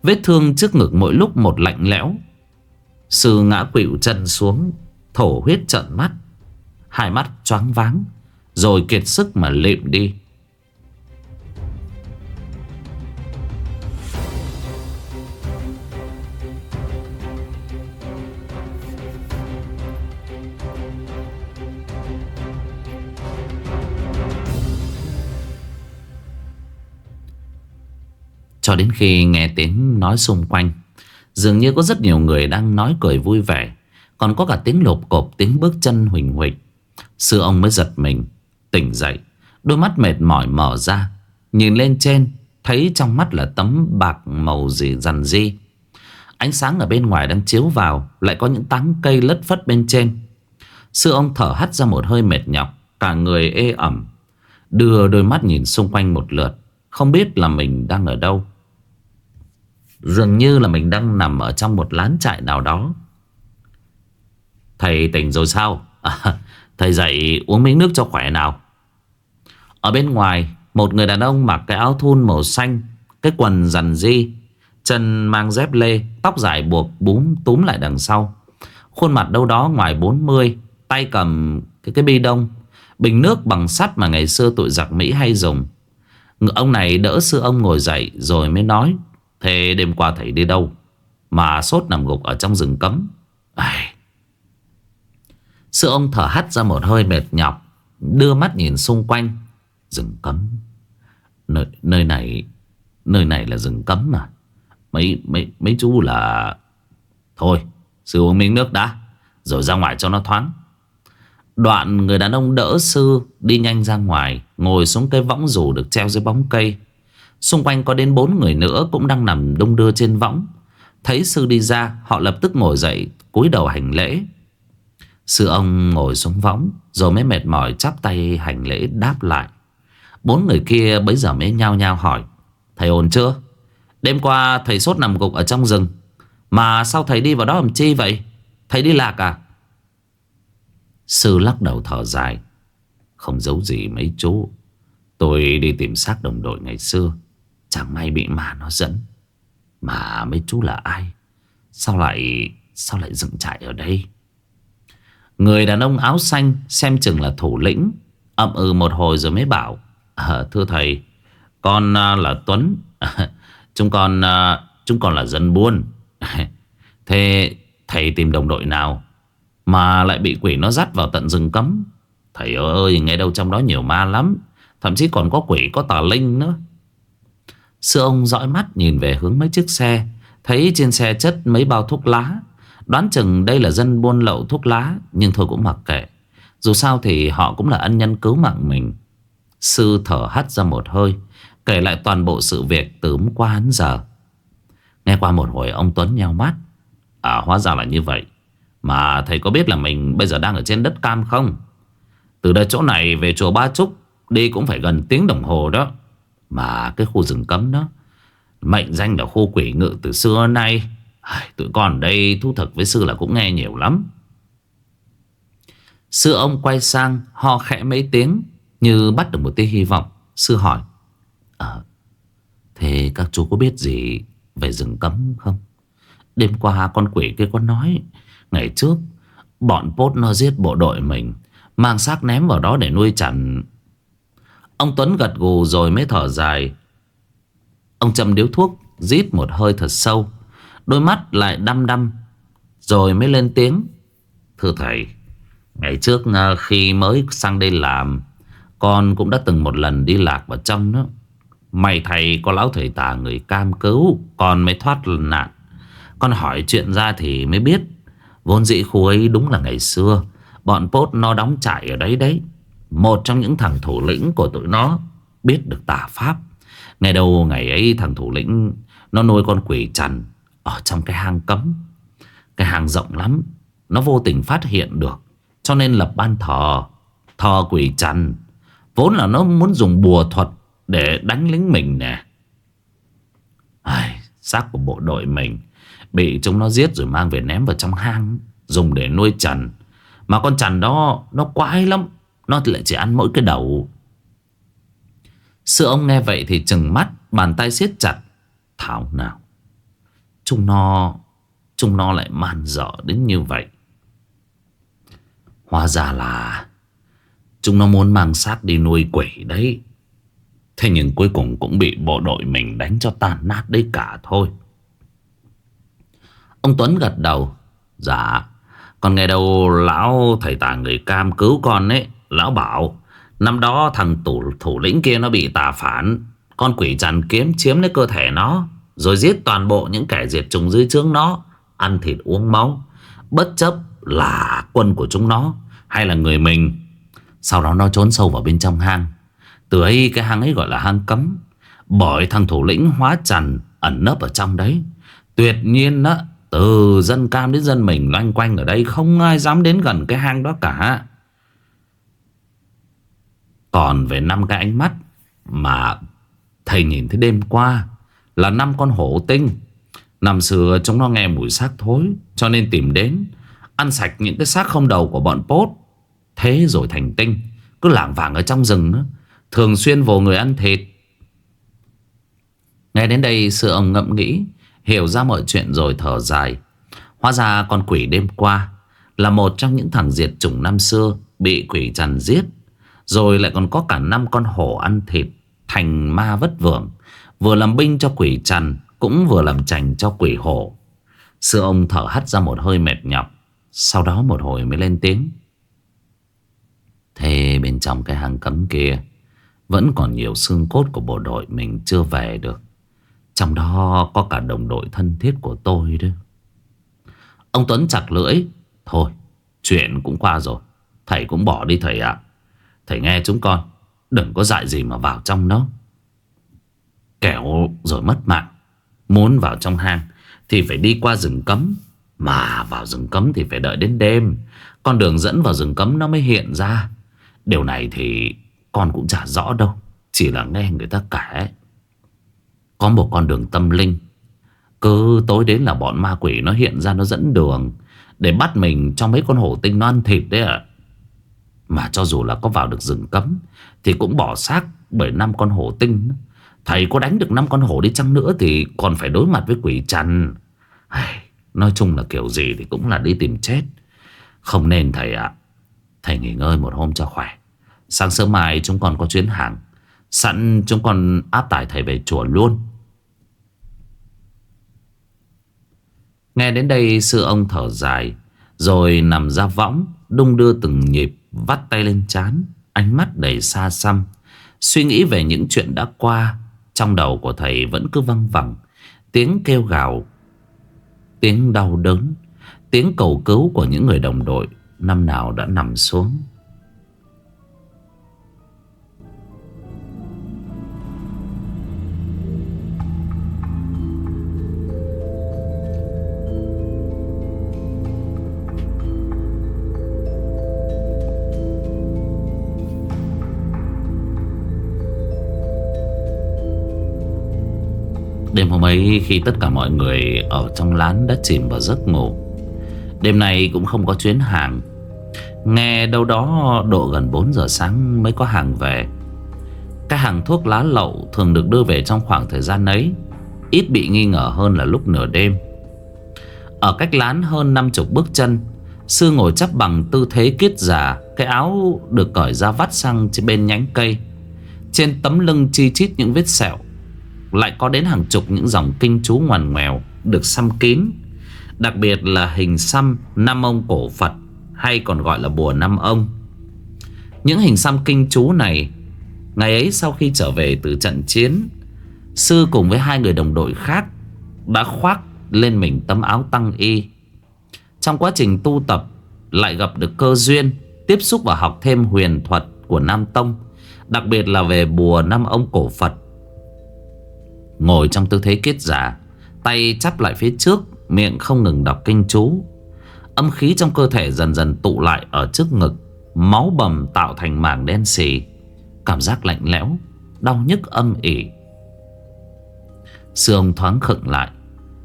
Vết thương trước ngực mỗi lúc một lạnh lẽo. Sư ngã quỵu chân xuống Thổ huyết trận mắt. Hai mắt choáng váng, Rồi kiệt sức mà lịm đi. Cho đến khi nghe tiếng nói xung quanh, Dường như có rất nhiều người đang nói cười vui vẻ. Còn có cả tiếng lộp cộp, Tiếng bước chân huỳnh huỳnh Sư ông mới giật mình, Tỉnh dậy. Đôi mắt mệt mỏi mở ra, Nhìn lên trên, Thấy trong mắt là tấm bạc màu gì dằn di. Ánh sáng ở bên ngoài đang chiếu vào, Lại có những tán cây lất phất bên trên. Sư ông thở hắt ra một hơi mệt nhọc, Cả người ê ẩm. Đưa đôi mắt nhìn xung quanh một lượt, Không biết là mình đang ở đâu. Dường như là mình đang nằm ở trong một lán trại nào đó. Thầy tỉnh rồi sao? À, Thầy dậy uống miếng nước cho khỏe nào. Ở bên ngoài Một người đàn ông mặc cái áo thun màu xanh Cái quần rằn di Chân mang dép lê Tóc dài buộc búm túm lại đằng sau. Khuôn mặt đâu đó ngoài 40 Tay cầm cái, cái bi đông Bình nước bằng sắt mà ngày xưa tụi giặc Mỹ hay dùng. Ông này đỡ sư ông ngồi dậy Rồi mới nói Thế đêm qua thầy đi đâu? Mà sốt nằm gục ở trong rừng cấm. Ai... Sư ông thở hắt ra một hơi mệt nhọc Đưa mắt nhìn xung quanh. Rừng cấm. Nơi, nơi này Nơi này là rừng cấm mà. Mấy mấy mấy chú là Thôi sư uống miếng nước đã Rồi ra ngoài cho nó thoáng. Đoạn người đàn ông đỡ sư Đi nhanh ra ngoài Ngồi xuống cây võng rủ được treo dưới bóng cây. Xung quanh có đến bốn người nữa Cũng đang nằm đông đưa trên võng. Thấy sư đi ra Họ lập tức ngồi dậy cúi đầu hành lễ. Sư ông ngồi xuống võng, Rồi mới mệt mỏi chắp tay hành lễ đáp lại. Bốn người kia bấy giờ mới nhao nhao hỏi, Thầy ổn chưa? Đêm qua thầy sốt nằm gục ở trong rừng, Mà sao thầy đi vào đó làm chi vậy? Thầy đi lạc à? Sư lắc đầu thở dài, Không giấu gì mấy chú. Tôi đi tìm xác đồng đội ngày xưa, Chẳng may bị mà nó dẫn. Mà mấy chú là ai? Sao lại Sao lại dựng trại ở đây? Người đàn ông áo xanh Xem chừng là thủ lĩnh. Ậm ừ một hồi rồi mới bảo à, Thưa thầy Con à, là Tuấn. [laughs] Chúng con à, Chúng con là dân buôn. [laughs] Thế thầy tìm đồng đội nào Mà lại bị quỷ nó dắt vào tận rừng cấm? Thầy ơi nghe đâu trong đó nhiều ma lắm Thậm chí còn có quỷ có tà linh nữa. Sư ông dõi mắt nhìn về hướng mấy chiếc xe Thấy trên xe chất mấy bao thuốc lá. Đoán chừng đây là dân buôn lậu thuốc lá, Nhưng thôi cũng mặc kệ. Dù sao thì họ cũng là ân nhân cứu mạng mình. Sư thở hắt ra một hơi, Kể lại toàn bộ sự việc từ hôm qua đến giờ. Nghe qua một hồi, ông Tuấn nheo mắt. À hóa ra là như vậy. Mà thầy có biết là mình bây giờ đang ở trên đất cam không? Từ đây chỗ này về chùa Ba Trúc, Đi cũng phải gần tiếng đồng hồ đó. Mà cái khu rừng cấm đó, Mệnh danh là khu quỷ ngự từ xưa nay. Tụi con đây thú thật với sư là cũng nghe nhiều lắm. Sư ông quay sang, ho khẽ mấy tiếng, Như bắt được một tia hy vọng. Sư hỏi Ờ Thế các chú có biết gì về rừng cấm không? Đêm qua con quỷ kia có nói, Ngày trước, Bọn Pốt nó giết bộ đội mình, Mang xác ném vào đó để nuôi chằn Ông Tuấn gật gù rồi mới thở dài, Ông châm điếu thuốc, Rít một hơi thật sâu Đôi mắt lại đăm đăm, Rồi mới lên tiếng. Thưa thầy, Ngày trước ờ, khi mới sang đây làm, Con cũng đã từng một lần đi lạc vào trong đó. May thầy có lão thầy tà người cam cứu, Con mới thoát nạn. Con hỏi chuyện ra thì mới biết, Vốn dĩ khu ấy đúng là ngày xưa, Bọn Pốt nó đóng trại ở đấy đấy. Một trong những thằng thủ lĩnh của tụi nó Biết được tà pháp. Ngày đầu ngày ấy, thằng thủ lĩnh Nó nuôi con quỷ chằn ở trong cái hang cấm Cái hang rộng lắm Nó vô tình phát hiện được. Cho nên lập ban thờ Thờ quỷ trần. Vốn là nó muốn dùng bùa thuật Để đánh lính mình nè. Ai, Xác của bộ đội mình. Bị chúng nó giết rồi mang về ném vào trong hang Dùng để nuôi trần. Mà con trần đó Nó quái lắm. Nó lại chỉ ăn mỗi cái đầu. Sư ông nghe vậy thì chừng mắt Bàn tay siết chặt. Thảo nào? Chúng nó Chúng nó lại man dở đến như vậy. Hóa ra là Chúng nó muốn mang xác đi nuôi quỷ đấy. Thế nhưng cuối cùng cũng bị bộ đội mình đánh cho tàn nát đấy cả thôi. Ông Tuấn gật đầu. Dạ Còn ngày đầu lão thầy tà người cam cứu con ấy. Lão bảo Năm đó thằng thủ, thủ lĩnh kia nó bị tà phản. Con quỷ tràn kiếm chiếm lấy cơ thể nó. Rồi giết toàn bộ những kẻ diệt chúng dưới trướng nó. Ăn thịt uống máu. Bất chấp là quân của chúng nó Hay là người mình. Sau đó nó trốn sâu vào bên trong hang. Từ ấy, cái hang ấy gọi là hang cấm. Bởi thằng thủ lĩnh hóa trần Ẩn nấp ở trong đấy. Tuyệt nhiên đó Từ dân cam đến dân mình loanh quanh ở đây Không ai dám đến gần cái hang đó cả. Còn về năm cái ánh mắt Mà thầy nhìn thấy đêm qua là năm con hổ tinh. Năm xưa chúng nó nghe mùi xác thối, Cho nên tìm đến, Ăn sạch những cái xác không đầu của bọn pốt Thế rồi thành tinh, Cứ lảng vảng ở trong rừng nữa, Thường xuyên vồ người ăn thịt. Nghe đến đây, sư ông ngậm nghĩ, Hiểu ra mọi chuyện rồi thở dài. Hóa ra con quỷ đêm qua Là một trong những thằng diệt chủng năm xưa Bị quỷ tràn giết, Rồi lại còn có cả năm con hổ ăn thịt, Thành ma vất vưởng. Vừa làm binh cho quỷ trần, Cũng vừa làm chành cho quỷ hổ. Sư ông thở hắt ra một hơi mệt nhọc, Sau đó một hồi mới lên tiếng. Thế bên trong cái hang cấm kia, Vẫn còn nhiều xương cốt của bộ đội mình chưa về được. Trong đó có cả đồng đội thân thiết của tôi đó. Ông Tuấn chặt lưỡi, Thôi, chuyện cũng qua rồi, Thầy cũng bỏ đi thầy ạ. Thầy nghe chúng con, Đừng có dại gì mà vào trong nó. Kẻo rồi mất mạng. Muốn vào trong hang Thì phải đi qua rừng cấm, Mà vào rừng cấm thì phải đợi đến đêm. Con đường dẫn vào rừng cấm nó mới hiện ra. Điều này thì con cũng chả rõ đâu, Chỉ là nghe người ta kể. Có một con đường tâm linh, Cứ tối đến là bọn ma quỷ nó hiện ra, nó dẫn đường Để bắt mình cho mấy con hổ tinh nó ăn thịt đấy ạ. Mà cho dù là có vào được rừng cấm Thì cũng bỏ xác bởi năm con hổ tinh. Thầy có đánh được năm con hổ đi chăng nữa Thì còn phải đối mặt với quỷ chằn Nói chung là kiểu gì Thì cũng là đi tìm chết. Không nên thầy ạ. Thầy nghỉ ngơi một hôm cho khỏe. Sáng sớm mai chúng còn có chuyến hàng. Sẵn chúng còn áp tải thầy về chùa luôn. Nghe đến đây, sư ông thở dài, Rồi nằm ra võng, Đung đưa từng nhịp, Vắt tay lên chán Ánh mắt đầy xa xăm, Suy nghĩ về những chuyện đã qua. Trong đầu của thầy vẫn cứ văng vẳng. Tiếng kêu gào, Tiếng đau đớn, Tiếng cầu cứu của những người đồng đội Năm nào đã nằm xuống. Đêm hôm ấy khi tất cả mọi người ở trong lán đã chìm vào giấc ngủ. Đêm nay cũng không có chuyến hàng. Nghe đâu đó độ gần 4 giờ sáng mới có hàng về. Cái hàng thuốc lá lậu thường được đưa về trong khoảng thời gian ấy, Ít bị nghi ngờ hơn là lúc nửa đêm. Ở cách lán hơn 50 bước chân, Sư ngồi chắp bằng tư thế kiết già, Cái áo được cởi ra vắt sang trên bên nhánh cây. Trên tấm lưng chi chít những vết sẹo. Lại có đến hàng chục những dòng kinh chú ngoằn ngoèo Được xăm kín. Đặc biệt là hình xăm năm ông cổ Phật, Hay còn gọi là bùa năm ông. Những hình xăm kinh chú này, Ngày ấy sau khi trở về từ trận chiến, Sư cùng với hai người đồng đội khác Đã khoác lên mình tấm áo tăng y. Trong quá trình tu tập, Lại gặp được cơ duyên Tiếp xúc và học thêm huyền thuật của Nam Tông, Đặc biệt là về bùa năm ông cổ Phật. Ngồi trong tư thế kết giả, Tay chắp lại phía trước, Miệng không ngừng đọc kinh chú. Âm khí trong cơ thể dần dần tụ lại ở trước ngực, Máu bầm tạo thành mảng đen xì. Cảm giác lạnh lẽo, Đau nhức âm ỉ. Sư ông thoáng khựng lại,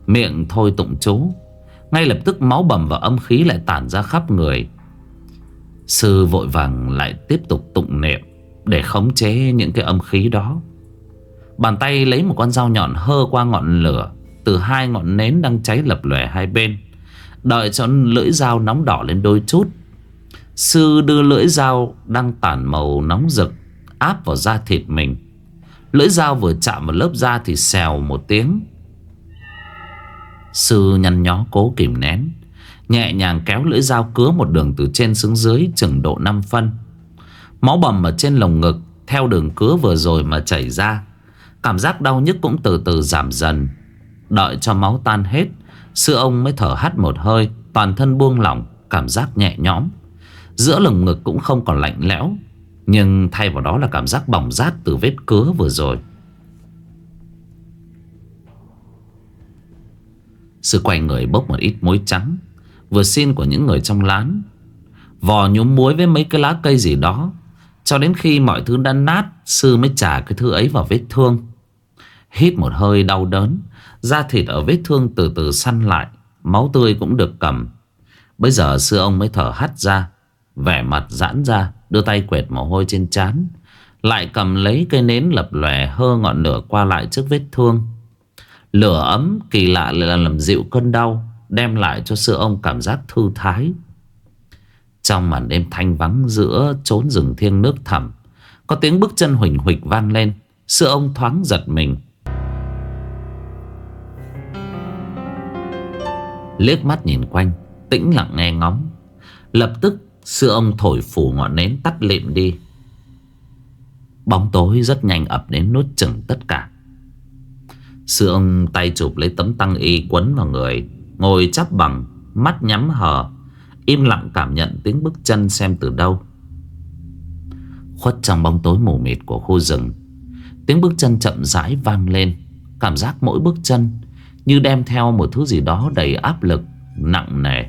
Miệng thôi tụng chú. Ngay lập tức máu bầm và âm khí lại tản ra khắp người. Sư vội vàng lại tiếp tục tụng niệm Để khống chế những cái âm khí đó. Bàn tay lấy một con dao nhọn hơ qua ngọn lửa, Từ hai ngọn nến đang cháy lập lòe hai bên. Đợi cho lưỡi dao nóng đỏ lên đôi chút, Sư đưa lưỡi dao đang tản màu nóng rực, Áp vào da thịt mình. Lưỡi dao vừa chạm vào lớp da thì xèo một tiếng. Sư nhăn nhó cố kìm nén, Nhẹ nhàng kéo lưỡi dao cứa một đường từ trên xuống dưới chừng độ 5 phân. Máu bầm ở trên lồng ngực, Theo đường cứa vừa rồi mà chảy ra. Cảm giác đau nhức cũng từ từ giảm dần. Đợi cho máu tan hết, Sư ông mới thở hắt một hơi, Toàn thân buông lỏng, Cảm giác nhẹ nhõm. Giữa lồng ngực cũng không còn lạnh lẽo, Nhưng thay vào đó là cảm giác bỏng rát Từ vết cứa vừa rồi. Sư quay người bốc một ít muối trắng, Vừa xin của những người trong lán. Vò nhúm muối với mấy cái lá cây gì đó, Cho đến khi mọi thứ đã nát, Sư mới trả cái thứ ấy vào vết thương. Hít một hơi đau đớn, Da thịt ở vết thương từ từ săn lại, Máu tươi cũng được cầm. Bây giờ sư ông mới thở hắt ra, Vẻ mặt giãn ra, Đưa tay quẹt mồ hôi trên trán, Lại cầm lấy cây nến lập lòe Hơ ngọn lửa qua lại trước vết thương. Lửa ấm kỳ lạ lại là làm dịu cơn đau, Đem lại cho sư ông cảm giác thư thái. Trong màn đêm thanh vắng giữa trốn rừng thiêng nước thẳm, Có tiếng bước chân huỳnh huỳnh vang lên. Sư ông thoáng giật mình Liếc mắt nhìn quanh, Tĩnh lặng nghe ngóng. Lập tức sư ông thổi phủ ngọn nến tắt lịm đi. Bóng tối rất nhanh ập đến nốt chừng tất cả. Sư ông tay chụp lấy tấm tăng y quấn vào người, Ngồi chắp bằng, Mắt nhắm hờ, Im lặng cảm nhận tiếng bước chân xem từ đâu. Khuất trong bóng tối mù mịt của khu rừng, Tiếng bước chân chậm rãi vang lên. Cảm giác mỗi bước chân như đem theo một thứ gì đó đầy áp lực, Nặng nề.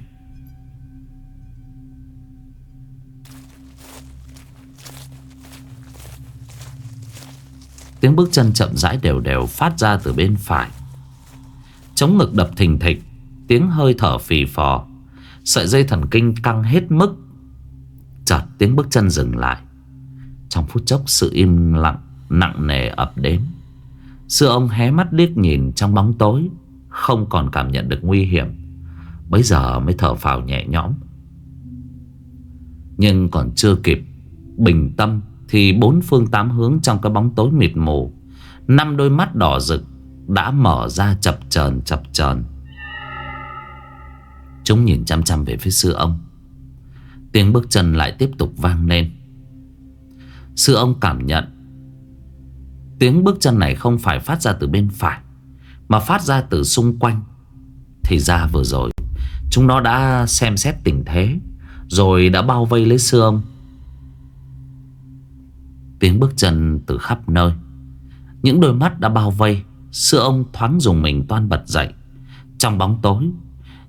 Tiếng bước chân chậm rãi đều đều phát ra từ bên phải. Chống ngực đập thình thịch, Tiếng hơi thở phì phò, Sợi dây thần kinh căng hết mức. Chợt tiếng bước chân dừng lại. Trong phút chốc sự im lặng, Nặng nề ập đến. Sư ông hé mắt liếc nhìn trong bóng tối. Không còn cảm nhận được nguy hiểm. Bây giờ mới thở phào nhẹ nhõm. Nhưng còn chưa kịp Bình tâm Thì bốn phương tám hướng trong cái bóng tối mịt mù, Năm đôi mắt đỏ rực Đã mở ra chập chờn chập chờn. Chúng nhìn chăm chăm về phía sư ông. Tiếng bước chân lại tiếp tục vang lên. Sư ông cảm nhận, Tiếng bước chân này không phải phát ra từ bên phải mà phát ra từ xung quanh. Thì ra vừa rồi, Chúng nó đã xem xét tình thế, Rồi đã bao vây lấy sư ông. Tiếng bước chân từ khắp nơi, Những đôi mắt đã bao vây Sư ông thoáng dùng mình toan bật dậy. Trong bóng tối,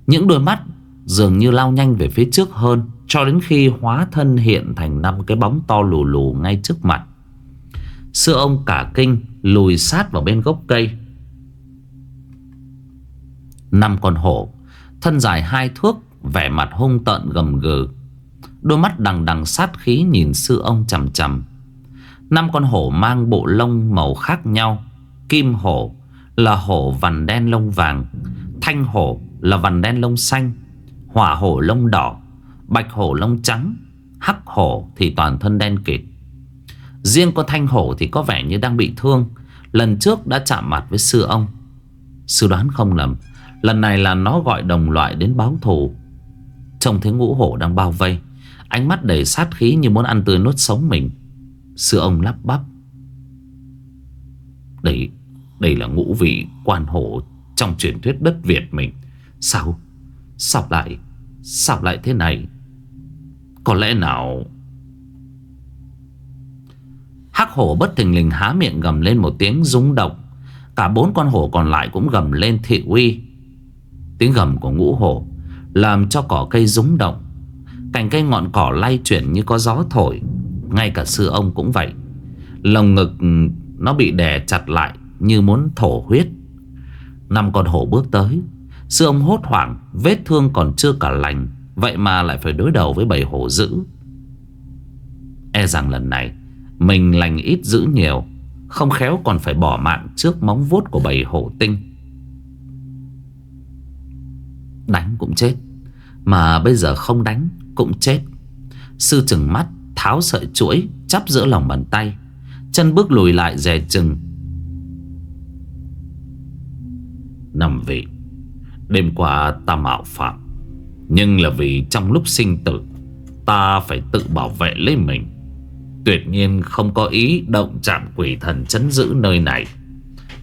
những đôi mắt dường như lao nhanh về phía trước hơn Cho đến khi hóa thân hiện thành năm cái bóng to lù lù ngay trước mặt. Sư ông cả kinh lùi sát vào bên gốc cây Năm con hổ. Thân dài hai thước, Vẻ mặt hung tợn gầm gừ. Đôi mắt đằng đằng sát khí nhìn sư ông chầm chầm Năm con hổ mang bộ lông màu khác nhau. Kim hổ là hổ vằn đen lông vàng. Thanh hổ là vằn đen lông xanh. Hỏa hổ lông đỏ. Bạch hổ lông trắng. Hắc hổ thì toàn thân đen kịt. Riêng con thanh hổ thì có vẻ như đang bị thương. Lần trước đã chạm mặt với sư ông. Sư đoán không lầm Lần này là nó gọi đồng loại đến báo thù. Trông thấy ngũ hổ đang bao vây Ánh mắt đầy sát khí như muốn ăn tươi nuốt sống mình. Sư ông lắp bắp. Đây, đây là ngũ vị quan hổ Trong truyền thuyết đất Việt mình. Sao? Sao lại Sao lại thế này? Có lẽ nào? Hắc hổ bất thình lình há miệng gầm lên một tiếng rung động. Cả bốn con hổ còn lại cũng gầm lên thị uy. Tiếng gầm của ngũ hổ Làm cho cỏ cây rúng động. Cành cây ngọn cỏ lay chuyển như có gió thổi. Ngay cả sư ông cũng vậy. Lồng ngực ừ, nó bị đè chặt lại Như muốn thổ huyết. Năm con hổ bước tới. Sư ông hốt hoảng, Vết thương còn chưa cả lành. Vậy mà lại phải đối đầu với bầy hổ dữ. E rằng lần này, Mình lành ít dữ nhiều. Không khéo còn phải bỏ mạng trước móng vuốt của bầy hổ tinh. Đánh cũng chết. Mà bây giờ không đánh cũng chết. Sư chừng mắt, Tháo sợi chuỗi, Chắp giữa lòng bàn tay. Chân bước lùi lại dè chừng. Năm vị, Đêm qua ta mạo phạm. Nhưng là vì trong lúc sinh tử, Ta phải tự bảo vệ lấy mình. Tuyệt nhiên không có ý động chạm quỷ thần chấn giữ nơi này.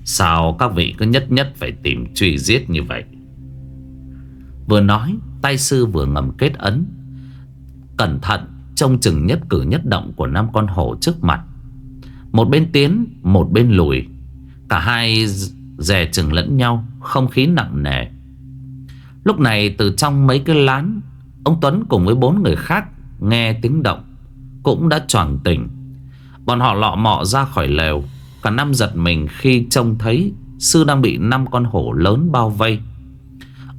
Sao các vị cứ nhất nhất phải tìm truy giết như vậy? Vừa nói, Tay sư vừa ngầm kết ấn. Cẩn thận, Trông chừng nhất cử nhất động của năm con hổ trước mặt. Một bên tiến, Một bên lùi. Cả hai dè chừng lẫn nhau, Không khí nặng nề. Lúc này, từ trong mấy cái lán, Ông Tuấn cùng với bốn người khác Nghe tiếng động, Cũng đã choàng tỉnh. Bọn họ lọ mọ ra khỏi lều, Cả năm giật mình khi trông thấy Sư đang bị năm con hổ lớn bao vây.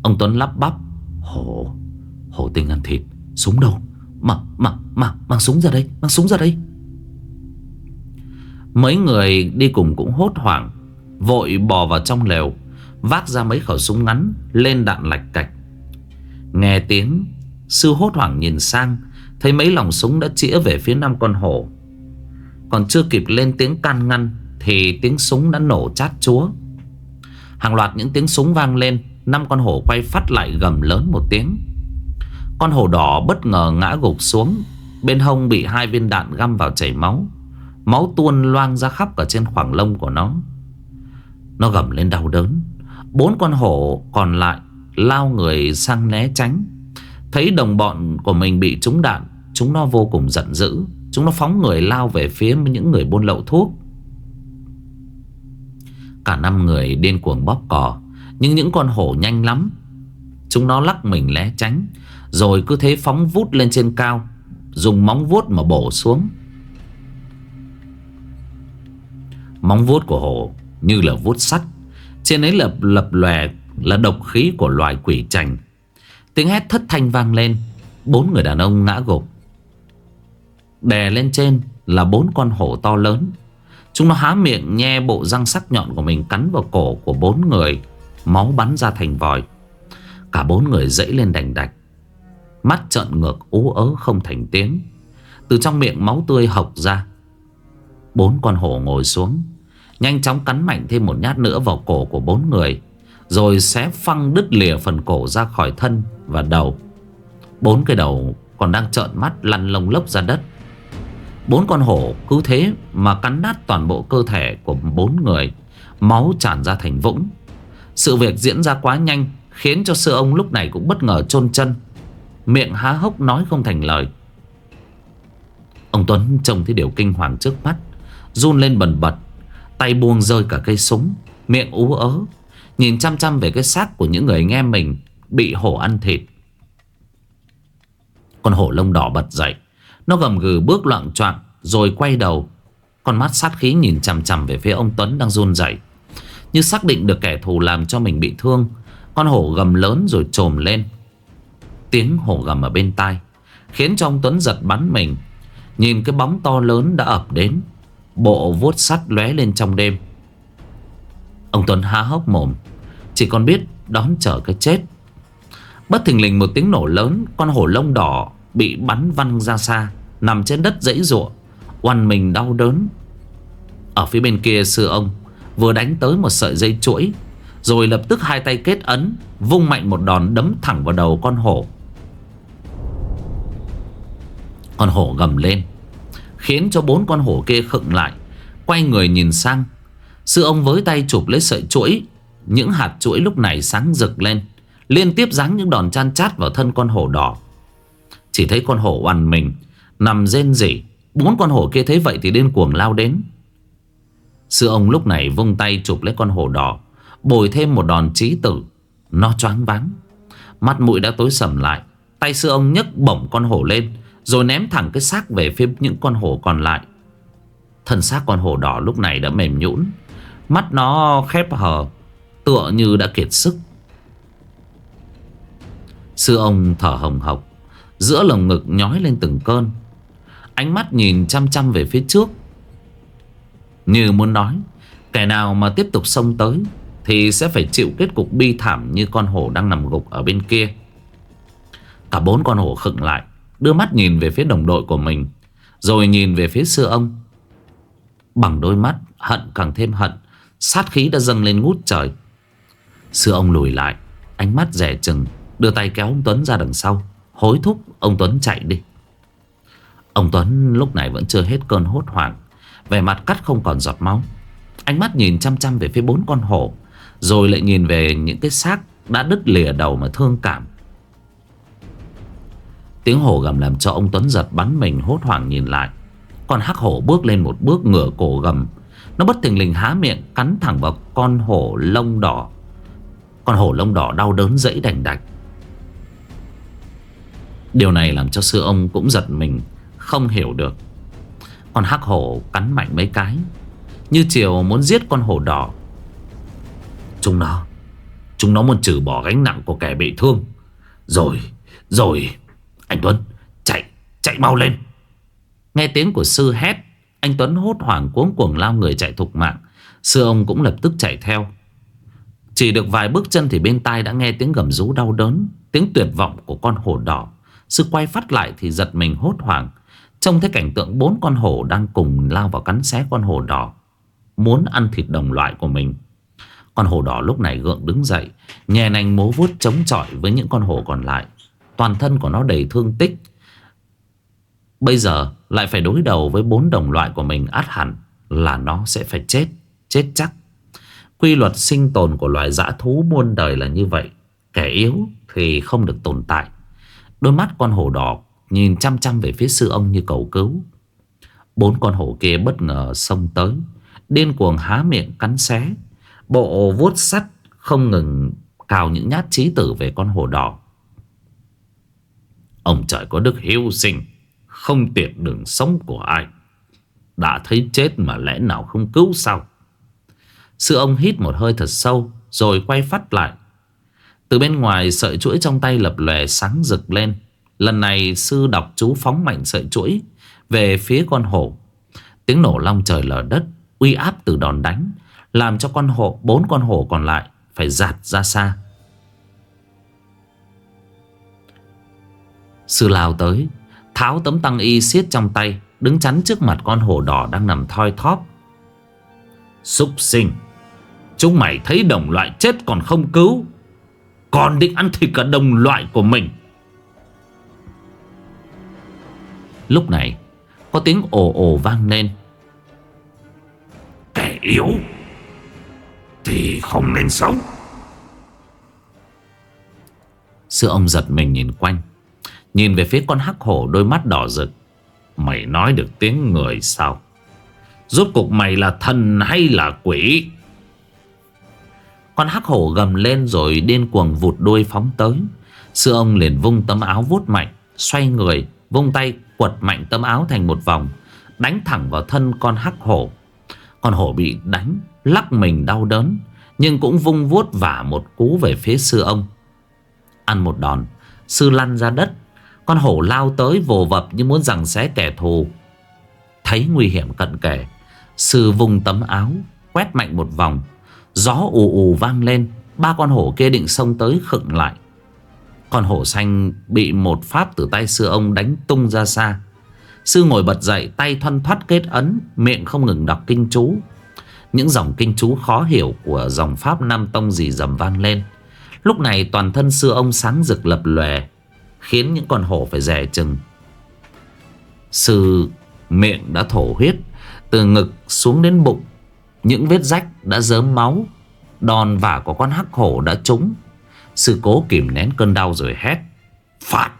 Ông Tuấn lắp bắp. Hổ Hổ tinh ăn thịt Súng đâu? Mang, mang, mang, mang súng ra đây Mang súng ra đây. Mấy người đi cùng cũng hốt hoảng Vội bò vào trong lều Vác ra mấy khẩu súng ngắn Lên đạn lạch cạch. Nghe tiếng Sư hốt hoảng nhìn sang Thấy mấy lòng súng đã chĩa về phía năm con hổ. Còn chưa kịp lên tiếng can ngăn Thì tiếng súng đã nổ chát chúa. Hàng loạt những tiếng súng vang lên năm con hổ quay phát lại gầm lớn một tiếng. Con hổ đỏ bất ngờ ngã gục xuống. Bên hông bị hai viên đạn găm vào chảy máu. Máu tuôn loang ra khắp cả trên khoảng lông của nó. Nó gầm lên đau đớn. Bốn con hổ còn lại Lao người sang né tránh. Thấy đồng bọn của mình bị trúng đạn, Chúng nó vô cùng giận dữ. Chúng nó phóng người lao về phía những người buôn lậu thuốc. Cả năm người điên cuồng bóp cò. Nhưng những con hổ nhanh lắm. Chúng nó lắc mình lé tránh, Rồi cứ thế phóng vút lên trên cao, Dùng móng vuốt mà bổ xuống. Móng vuốt của hổ như là vuốt sắt, Trên ấy lập lập lòe là độc khí của loài quỷ trành Tiếng hét thất thanh vang lên, Bốn người đàn ông ngã gục. Đè lên trên là bốn con hổ to lớn. Chúng nó há miệng nhe bộ răng sắc nhọn của mình cắn vào cổ của bốn người. Máu bắn ra thành vòi. Cả bốn người dẫy lên đành đạch. Mắt trợn ngược, ú ớ không thành tiếng. Từ trong miệng máu tươi hộc ra. Bốn con hổ ngồi xuống, Nhanh chóng cắn mạnh thêm một nhát nữa vào cổ của bốn người, Rồi xé phăng đứt lìa phần cổ ra khỏi thân và đầu. Bốn cái đầu còn đang trợn mắt lăn lông lốc ra đất. Bốn con hổ cứ thế mà cắn nát toàn bộ cơ thể của bốn người, Máu tràn ra thành vũng. Sự việc diễn ra quá nhanh, Khiến cho sư ông lúc này cũng bất ngờ chôn chân. Miệng há hốc nói không thành lời. Ông Tuấn trông thấy điều kinh hoàng trước mắt, Run lên bần bật, Tay buông rơi cả cây súng, Miệng ú ớ, Nhìn chăm chăm về cái xác của những người nghe mình Bị hổ ăn thịt. Con hổ lông đỏ bật dậy, Nó gầm gừ bước loạn choạng Rồi quay đầu. Con mắt sát khí nhìn chằm chằm về phía ông Tuấn đang run dậy như xác định được kẻ thù làm cho mình bị thương. Con hổ gầm lớn rồi trồm lên. Tiếng hổ gầm ở bên tai Khiến cho ông Tuấn giật bắn mình. Nhìn cái bóng to lớn đã ập đến, Bộ vuốt sắt lóe lên trong đêm. Ông Tuấn há hốc mồm, Chỉ còn biết đón chờ cái chết. Bất thình lình một tiếng nổ lớn, Con hổ lông đỏ bị bắn văng ra xa, Nằm trên đất dãy ruộng, Oằn mình đau đớn. Ở phía bên kia sư ông Vừa đánh tới một sợi dây chuỗi, Rồi lập tức hai tay kết ấn, Vung mạnh một đòn đấm thẳng vào đầu con hổ. Con hổ gầm lên, Khiến cho bốn con hổ kia khựng lại, Quay người nhìn sang. Sư ông với tay chụp lấy sợi chuỗi, Những hạt chuỗi lúc này sáng rực lên, Liên tiếp giáng những đòn chan chát vào thân con hổ đỏ. Chỉ thấy con hổ oằn mình, Nằm rên rỉ. Bốn con hổ kia thấy vậy thì điên cuồng lao đến. Sư ông lúc này vung tay chụp lấy con hổ đỏ, Bồi thêm một đòn trí tử. Nó choáng váng. Mắt mũi đã tối sầm lại. Tay sư ông nhấc bổng con hổ lên, Rồi ném thẳng cái xác về phía những con hổ còn lại. Thân xác con hổ đỏ lúc này đã mềm nhũn. Mắt nó khép hờ, Tựa như đã kiệt sức. Sư ông thở hồng hộc, Giữa lồng ngực nhói lên từng cơn. Ánh mắt nhìn chăm chăm về phía trước. Như muốn nói, Kẻ nào mà tiếp tục xông tới Thì sẽ phải chịu kết cục bi thảm Như con hổ đang nằm gục ở bên kia. Cả bốn con hổ khựng lại, Đưa mắt nhìn về phía đồng đội của mình, Rồi nhìn về phía sư ông. Bằng đôi mắt hận càng thêm hận, Sát khí đã dâng lên ngút trời. Sư ông lùi lại, Ánh mắt rẻ chừng, Đưa tay kéo ông Tuấn ra đằng sau, Hối thúc ông Tuấn chạy đi. Ông Tuấn lúc này vẫn chưa hết cơn hốt hoảng về mặt cắt không còn giọt máu. Ánh mắt nhìn chăm chăm về phía bốn con hổ, Rồi lại nhìn về những cái xác Đã đứt lìa đầu mà thương cảm. Tiếng hổ gầm làm cho ông Tuấn giật bắn mình hốt hoảng nhìn lại. Con hắc hổ bước lên một bước ngửa cổ gầm. Nó bất thình lình há miệng, Cắn thẳng vào con hổ lông đỏ. Con hổ lông đỏ đau đớn dẫy đành đạch. Điều này làm cho sư ông cũng giật mình, Không hiểu được. Con hắc hổ cắn mạnh mấy cái, Như chiều muốn giết con hổ đỏ. Chúng nó Chúng nó muốn trừ bỏ gánh nặng của kẻ bị thương. Rồi Rồi, Anh Tuấn, Chạy Chạy mau lên. Nghe tiếng của sư hét, Anh Tuấn hốt hoảng cuống cuồng lao người chạy thục mạng. Sư ông cũng lập tức chạy theo. Chỉ được vài bước chân thì bên tai đã nghe tiếng gầm rú đau đớn, Tiếng tuyệt vọng của con hổ đỏ. Sư quay phát lại thì giật mình hốt hoảng. Trông thấy cảnh tượng bốn con hổ đang cùng lao vào cắn xé con hổ đỏ, Muốn ăn thịt đồng loại của mình. Con hổ đỏ lúc này gượng đứng dậy, Nhè nành mố vuốt chống chọi với những con hổ còn lại. Toàn thân của nó đầy thương tích. Bây giờ lại phải đối đầu với bốn đồng loại của mình át hẳn Là nó sẽ phải chết Chết chắc. Quy luật sinh tồn của loài dã thú muôn đời là như vậy, Kẻ yếu thì không được tồn tại. Đôi mắt con hổ đỏ Nhìn chăm chăm về phía sư ông như cầu cứu. Bốn con hổ kia bất ngờ xông tới. Điên cuồng há miệng cắn xé. Bộ vuốt sắt không ngừng cào những nhát trí tử về con hổ đỏ. Ông trời có đức hiếu sinh, Không tiện đường sống của ai. Đã thấy chết mà lẽ nào không cứu sao? Sư ông hít một hơi thật sâu, Rồi quay phát lại. Từ bên ngoài sợi chuỗi trong tay lập lòe sáng rực lên. Lần này sư đọc chú phóng mạnh sợi chuỗi Về phía con hổ. Tiếng nổ long trời lở đất, Uy áp từ đòn đánh, Làm cho con hổ, bốn con hổ còn lại Phải giạt ra xa. Sư lao tới, Tháo tấm tăng y xiết trong tay, Đứng chắn trước mặt con hổ đỏ đang nằm thoi thóp. Xúc sinh, Chúng mày thấy đồng loại chết còn không cứu. Còn định ăn thịt cả đồng loại của mình. Lúc này Có tiếng ồ ồ vang lên. Kẻ yếu Thì không nên sống. Sư ông giật mình nhìn quanh Nhìn về phía con hắc hổ đôi mắt đỏ rực. Mày nói được tiếng người sao? Rốt cục mày là thần hay là quỷ? Con hắc hổ gầm lên rồi điên cuồng vụt đuôi phóng tới. Sư ông liền vung tấm áo vuốt mạnh, xoay người, vung tay quật mạnh tấm áo thành một vòng, đánh thẳng vào thân con hắc hổ. Con hổ bị đánh, lắc mình đau đớn, nhưng cũng vung vuốt vả một cú về phía sư ông. Ăn một đòn, sư lăn ra đất, con hổ lao tới vồ vập như muốn rằng xé kẻ thù. Thấy nguy hiểm cận kề, sư vung tấm áo, quét mạnh một vòng, Gió ù ù vang lên Ba con hổ kia định xông tới khựng lại con hổ xanh bị một pháp từ tay sư ông đánh tung ra xa. Sư ngồi bật dậy, tay thoăn thoát kết ấn, Miệng không ngừng đọc kinh chú. Những dòng kinh chú khó hiểu của dòng pháp Nam Tông dì dầm vang lên. Lúc này toàn thân sư ông sáng rực lập lòe, Khiến những con hổ phải rẻ chừng. Sư miệng đã thổ huyết, Từ ngực xuống đến bụng. Những vết rách đã dớm máu, Đòn vả của con hắc hổ đã trúng. Sư cố kìm nén cơn đau rồi hét. Phạt.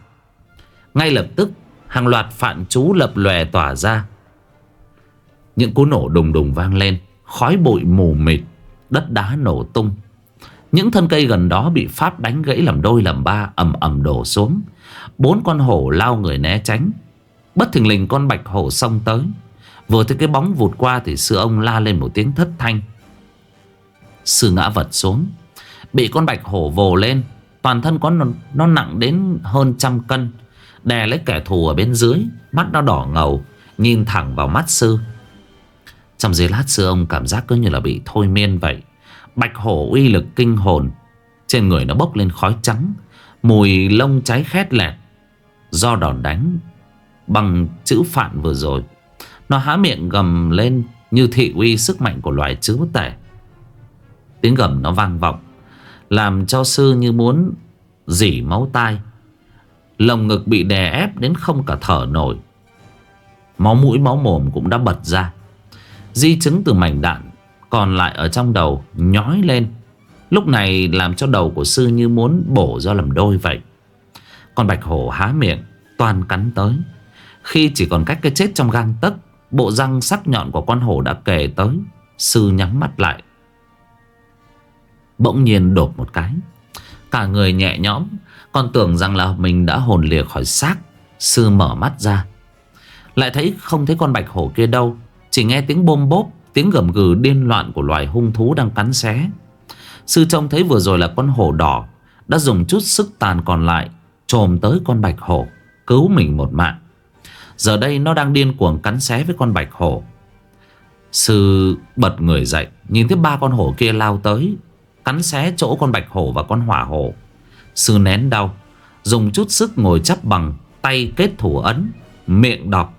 Ngay lập tức, Hàng loạt phạn chú lập lòe tỏa ra. Những cú nổ đùng đùng vang lên, Khói bụi mù mịt, Đất đá nổ tung. Những thân cây gần đó bị Pháp đánh gãy làm đôi làm ba, ầm ầm đổ xuống. Bốn con hổ lao người né tránh. Bất thình lình con bạch hổ xông tới. Vừa thấy cái bóng vụt qua Thì sư ông la lên một tiếng thất thanh. Sư ngã vật xuống. Bị con bạch hổ vồ lên Toàn thân có nó, nó nặng đến hơn trăm cân. Đè lấy kẻ thù ở bên dưới Mắt nó đỏ ngầu Nhìn thẳng vào mắt sư. Trong giây lát sư ông cảm giác cứ như là bị thôi miên vậy. Bạch hổ uy lực kinh hồn Trên người nó bốc lên khói trắng Mùi lông cháy khét lẹt Do đòn đánh Bằng chữ phản vừa rồi. Nó há miệng gầm lên Như thị uy sức mạnh của loài chữ tể Tiếng gầm nó vang vọng làm cho sư như muốn Dỉ máu tai. Lồng ngực bị đè ép đến không cả thở nổi. Máu mũi, máu mồm cũng đã bật ra. Di chứng từ mảnh đạn Còn lại ở trong đầu nhói lên. Lúc này làm cho đầu của sư như muốn bổ ra làm đôi vậy. Con bạch hổ há miệng, Toàn cắn tới. Khi chỉ còn cách cái chết trong gang tấc, Bộ răng sắc nhọn của con hổ đã kề tới. Sư nhắm mắt lại Bỗng nhiên đột một cái. Cả người nhẹ nhõm, Còn tưởng rằng là mình đã hồn lìa khỏi xác, Sư mở mắt ra. Lại thấy không thấy con bạch hổ kia đâu, Chỉ nghe tiếng bôm bốp, Tiếng gầm gừ điên loạn của loài hung thú đang cắn xé. Sư trông thấy vừa rồi là con hổ đỏ, Đã dùng chút sức tàn còn lại, Trồm tới con bạch hổ, Cứu mình một mạng. Giờ đây nó đang điên cuồng cắn xé với con bạch hổ. Sư bật người dậy, Nhìn thấy ba con hổ kia lao tới Cắn xé chỗ con bạch hổ và con hỏa hổ. Sư nén đau, Dùng chút sức ngồi chắp bằng, Tay kết thủ ấn, Miệng đọc.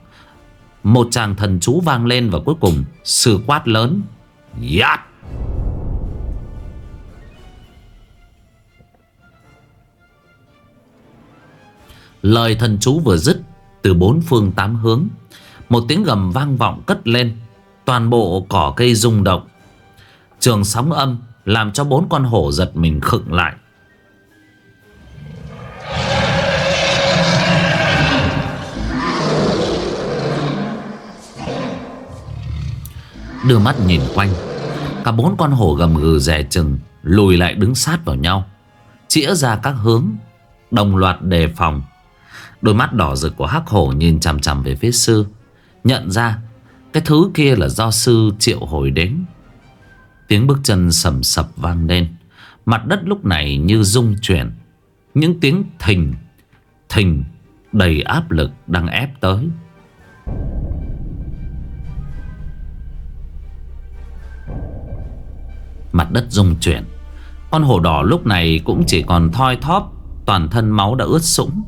Một tràng thần chú vang lên và cuối cùng Sư quát lớn yát. Lời thần chú vừa dứt, Từ bốn phương tám hướng, Một tiếng gầm vang vọng cất lên, Toàn bộ cỏ cây rung động. Trường sóng âm làm cho bốn con hổ giật mình khựng lại. Đưa mắt nhìn quanh, Cả bốn con hổ gầm gừ rè chừng, Lùi lại đứng sát vào nhau, Chĩa ra các hướng, Đồng loạt đề phòng. Đôi mắt đỏ rực của hắc hổ nhìn chằm chằm về phía sư, Nhận ra Cái thứ kia là do sư triệu hồi đến. Tiếng bước chân sầm sập vang lên. Mặt đất lúc này như rung chuyển. Những tiếng thình Thình Đầy áp lực đang ép tới. Mặt đất rung chuyển. Con hổ đỏ lúc này cũng chỉ còn thoi thóp, Toàn thân máu đã ướt sũng.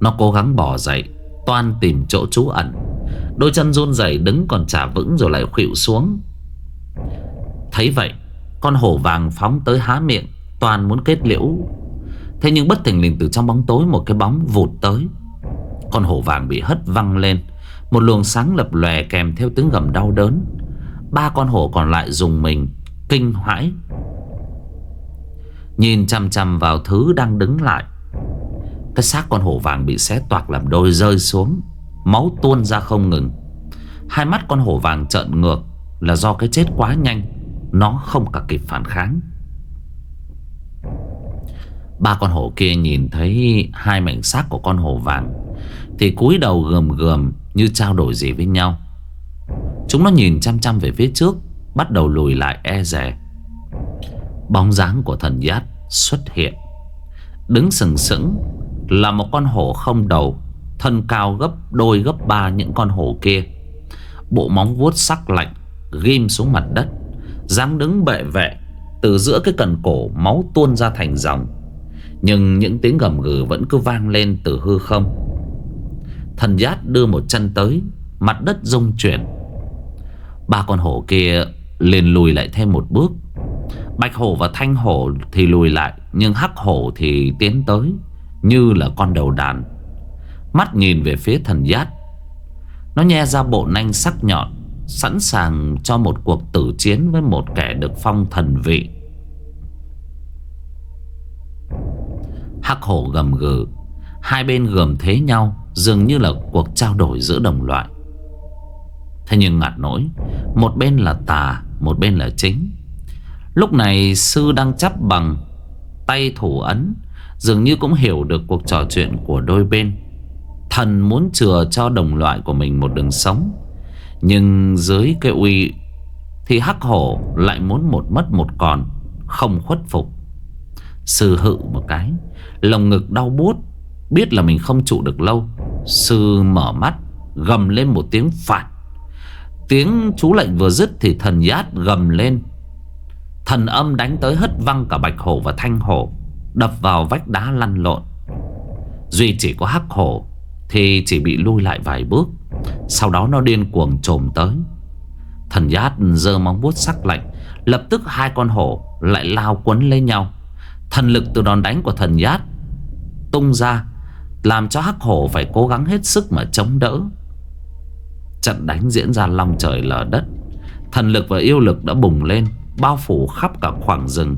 Nó cố gắng bỏ dậy, Toan tìm chỗ trú ẩn. Đôi chân run rẩy đứng còn chả vững rồi lại khuỵu xuống. Thấy vậy, Con hổ vàng phóng tới há miệng, Toàn muốn kết liễu. Thế nhưng bất thình lình từ trong bóng tối Một cái bóng vụt tới. Con hổ vàng bị hất văng lên, Một luồng sáng lập lòe kèm theo tiếng gầm đau đớn. Ba con hổ còn lại dùng mình, Kinh hãi. Nhìn chằm chằm vào thứ đang đứng lại, Cái xác con hổ vàng bị xé toạc làm đôi rơi xuống. Máu tuôn ra không ngừng. Hai mắt con hổ vàng trợn ngược Là do cái chết quá nhanh, Nó không cả kịp phản kháng. Ba con hổ kia nhìn thấy Hai mảnh xác của con hổ vàng Thì cúi đầu gườm gườm Như trao đổi gì với nhau. Chúng nó nhìn chăm chăm về phía trước, Bắt đầu lùi lại e rè Bóng dáng của thần giác xuất hiện, Đứng sừng sững Là một con hổ không đầu Thân cao gấp đôi gấp ba những con hổ kia. Bộ móng vuốt sắc lạnh, Ghim xuống mặt đất, dáng đứng bệ vệ, Từ giữa cái cần cổ máu tuôn ra thành dòng. Nhưng những tiếng gầm gừ vẫn cứ vang lên từ hư không. Thần giác đưa một chân tới, Mặt đất rung chuyển. Ba con hổ kia liền lùi lại thêm một bước. Bạch hổ và thanh hổ thì lùi lại, Nhưng hắc hổ thì tiến tới, Như là con đầu đàn. Mắt nhìn về phía thần giác. Nó nhe ra bộ nanh sắc nhọn, Sẵn sàng cho một cuộc tử chiến Với một kẻ được phong thần vị. Hắc hổ gầm gừ, Hai bên gầm thế nhau, Dường như là cuộc trao đổi giữa đồng loại. Thế nhưng ngặt nỗi, Một bên là tà, Một bên là chính. Lúc này sư đang chấp bằng, Tay thủ ấn, Dường như cũng hiểu được cuộc trò chuyện của đôi bên. Thần muốn chừa cho đồng loại của mình một đường sống. Nhưng dưới cái uy Thì hắc hổ lại muốn một mất một còn, Không khuất phục. Sư hự một cái, Lồng ngực đau buốt, Biết là mình không trụ được lâu. Sư mở mắt, Gầm lên một tiếng phạt. Tiếng chú lệnh vừa dứt Thì thần Yát gầm lên. Thần âm đánh tới hất văng cả bạch hổ và thanh hổ, Đập vào vách đá lăn lộn. Duy chỉ có hắc hổ thì chỉ bị lui lại vài bước. Sau đó nó điên cuồng trồm tới. Thần Yát giơ móng vuốt sắc lạnh, Lập tức hai con hổ lại lao quấn lấy nhau. Thần lực từ đòn đánh của thần Yát Tung ra, Làm cho hắc hổ phải cố gắng hết sức mà chống đỡ. Trận đánh diễn ra long trời lở đất. Thần lực và yêu lực đã bùng lên, Bao phủ khắp cả khoảng rừng.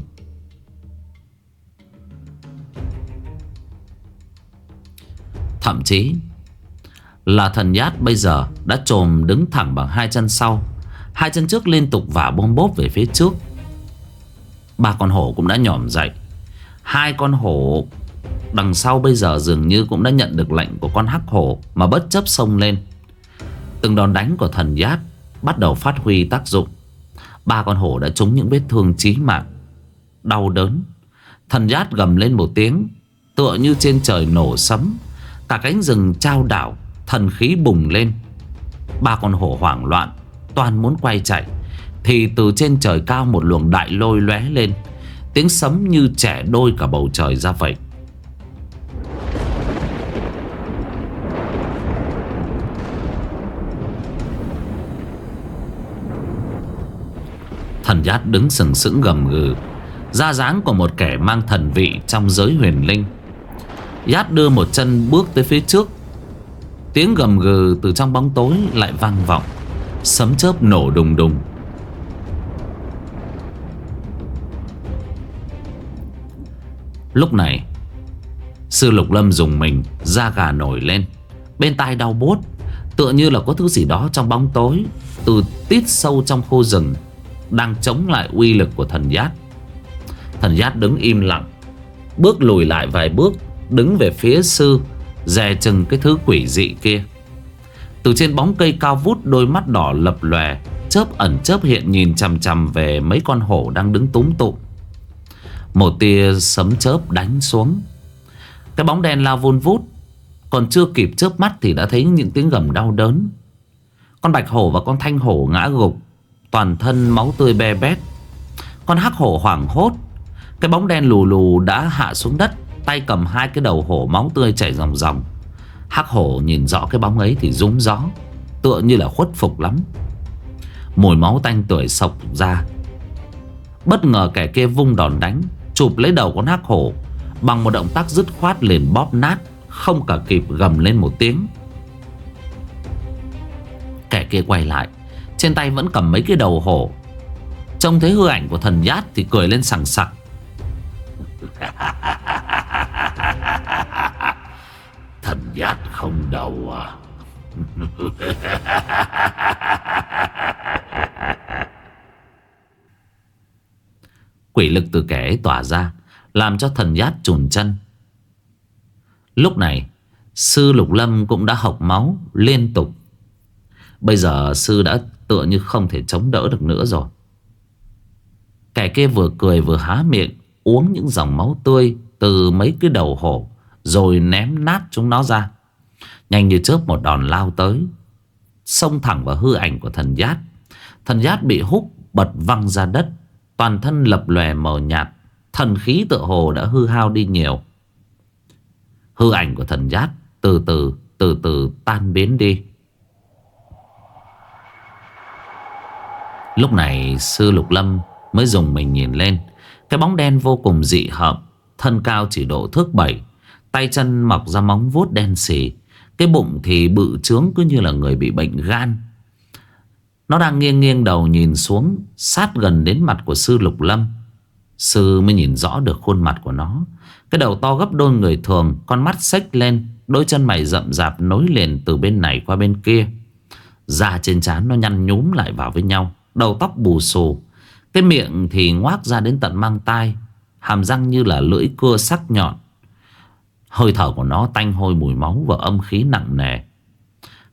Thậm chí Là thần nhát bây giờ Đã trồm đứng thẳng bằng hai chân sau. Hai chân trước liên tục vả bom bốp về phía trước. Ba con hổ cũng đã nhỏm dậy. Hai con hổ Đằng sau bây giờ dường như cũng đã nhận được lệnh của con hắc hổ Mà bất chấp sông lên. Từng đòn đánh của thần giáp Bắt đầu phát huy tác dụng. Ba con hổ đã trúng những vết thương chí mạng, Đau đớn. Thần giáp gầm lên một tiếng, Tựa như trên trời nổ sấm. Cả cánh rừng trao đảo, Thần khí bùng lên. Ba con hổ hoảng loạn, Toàn muốn quay chạy. Thì từ trên trời cao một luồng đại lôi lóe lên. Tiếng sấm như trẻ đôi cả bầu trời ra vậy. Thần giác đứng sừng sững gầm gừ. Ra dáng của một kẻ mang thần vị trong giới huyền linh. Yát đưa một chân bước tới phía trước. Tiếng gầm gừ từ trong bóng tối lại vang vọng, Sấm chớp nổ đùng đùng. Lúc này, Sư Lục Lâm dùng mình Da gà nổi lên, Bên tai đau bốt Tựa như là có thứ gì đó trong bóng tối, Từ tít sâu trong khu rừng Đang chống lại uy lực của thần giác Thần giác đứng im lặng, Bước lùi lại vài bước Đứng về phía sư, Dè chừng cái thứ quỷ dị kia. Từ trên bóng cây cao vút, Đôi mắt đỏ lập lòe, Chớp ẩn chớp hiện nhìn chằm chằm Về mấy con hổ đang đứng túm tụm. Một tia sấm chớp đánh xuống. Cái bóng đen lao vun vút, Còn chưa kịp chớp mắt Thì đã thấy những tiếng gầm đau đớn. Con bạch hổ và con thanh hổ ngã gục, Toàn thân máu tươi be bét. Con hắc hổ hoảng hốt, Cái bóng đen lù lù đã hạ xuống đất. Tay cầm hai cái đầu hổ máu tươi chảy ròng ròng. Hắc hổ nhìn rõ cái bóng ấy thì rúng gió, Tựa như là khuất phục lắm. Mùi máu tanh tuổi sộc ra. Bất ngờ kẻ kia vung đòn đánh, Chụp lấy đầu con hắc hổ, Bằng một động tác dứt khoát liền bóp nát, Không cả kịp gầm lên một tiếng. Kẻ kia quay lại, Trên tay vẫn cầm mấy cái đầu hổ. Trông thấy hư ảnh của thần nhát Thì cười lên sảng sặc. [laughs] Thần giác không đầu à? [laughs] Quỷ lực từ kẻ ấy tỏa ra, Làm cho thần giác trùn chân. Lúc này, Sư Lục Lâm cũng đã học máu liên tục. Bây giờ sư đã tựa như không thể chống đỡ được nữa rồi. Kẻ kia vừa cười vừa há miệng Uống những dòng máu tươi Từ mấy cái đầu hổ, Rồi ném nát chúng nó ra. Nhanh như chớp một đòn lao tới, Xông thẳng vào hư ảnh của thần giác. Thần giác bị hút bật văng ra đất, Toàn thân lập lòe mờ nhạt, Thần khí tựa hồ đã hư hao đi nhiều. Hư ảnh của thần giác Từ từ từ từ tan biến đi. Lúc này, sư Lục Lâm mới dùng mình nhìn lên. Cái bóng đen vô cùng dị hợm, Thân cao chỉ độ thước bảy, Tay chân mọc ra móng vuốt đen xì, Cái bụng thì bự trướng cứ như là người bị bệnh gan. Nó đang nghiêng nghiêng đầu nhìn xuống, Sát gần đến mặt của sư Lục Lâm. Sư mới nhìn rõ được khuôn mặt của nó. Cái đầu to gấp đôi người thường, Con mắt xếch lên, Đôi chân mày rậm rạp nối liền từ bên này qua bên kia. Da trên trán nó nhăn nhúm lại vào với nhau, Đầu tóc bù xù cái miệng thì ngoác ra đến tận mang tai, Hàm răng như là lưỡi cưa sắc nhọn. Hơi thở của nó tanh hôi mùi máu và âm khí nặng nề.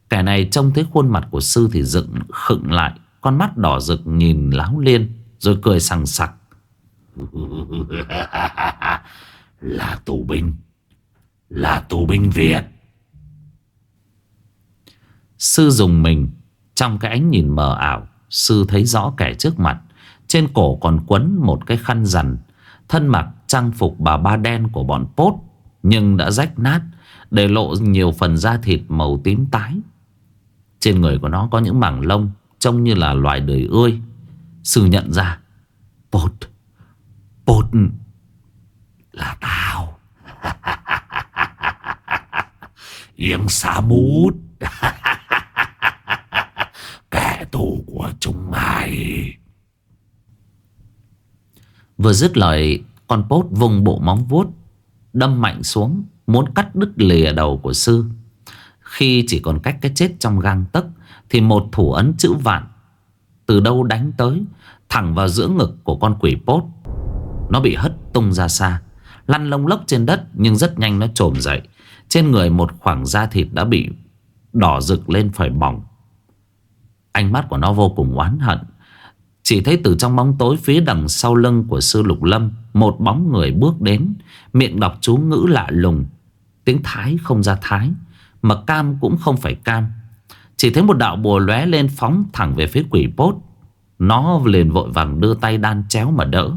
Kẻ này trông thấy khuôn mặt của sư thì dựng khựng lại, Con mắt đỏ rực nhìn láo liên, Rồi cười sằng sặc. [laughs] Là tù binh, Là tù binh Việt. Sư dùng mình, Trong cái ánh nhìn mờ ảo, Sư thấy rõ kẻ trước mặt. Trên cổ còn quấn một cái khăn rằn Thân mặc trang phục bà ba đen của bọn pốt Nhưng đã rách nát, Để lộ nhiều phần da thịt màu tím tái. Trên người của nó có những mảng lông Trông như là loài đời ươi. Sư nhận ra Pốt Pốt Là tao. [laughs] Yếm xá bút. [laughs] Kẻ thù của chúng mày. Vừa dứt lời, Con pốt vùng bộ móng vuốt, Đâm mạnh xuống, Muốn cắt đứt lìa đầu của sư. Khi chỉ còn cách cái chết trong gang tấc, Thì một thủ ấn chữ vạn Từ đâu đánh tới, Thẳng vào giữa ngực của con quỷ pốt Nó bị hất tung ra xa, Lăn lông lốc trên đất, Nhưng rất nhanh nó trồm dậy. Trên người một khoảng da thịt đã bị Đỏ rực lên phải bỏng. Ánh mắt của nó vô cùng oán hận. Chỉ thấy từ trong bóng tối phía đằng sau lưng của sư lục lâm, Một bóng người bước đến, Miệng đọc chú ngữ lạ lùng. Tiếng Thái không ra Thái, Mà cam cũng không phải cam. Chỉ thấy một đạo bùa lóe lên phóng thẳng về phía quỷ bốt. Nó liền vội vàng đưa tay đan chéo mà đỡ.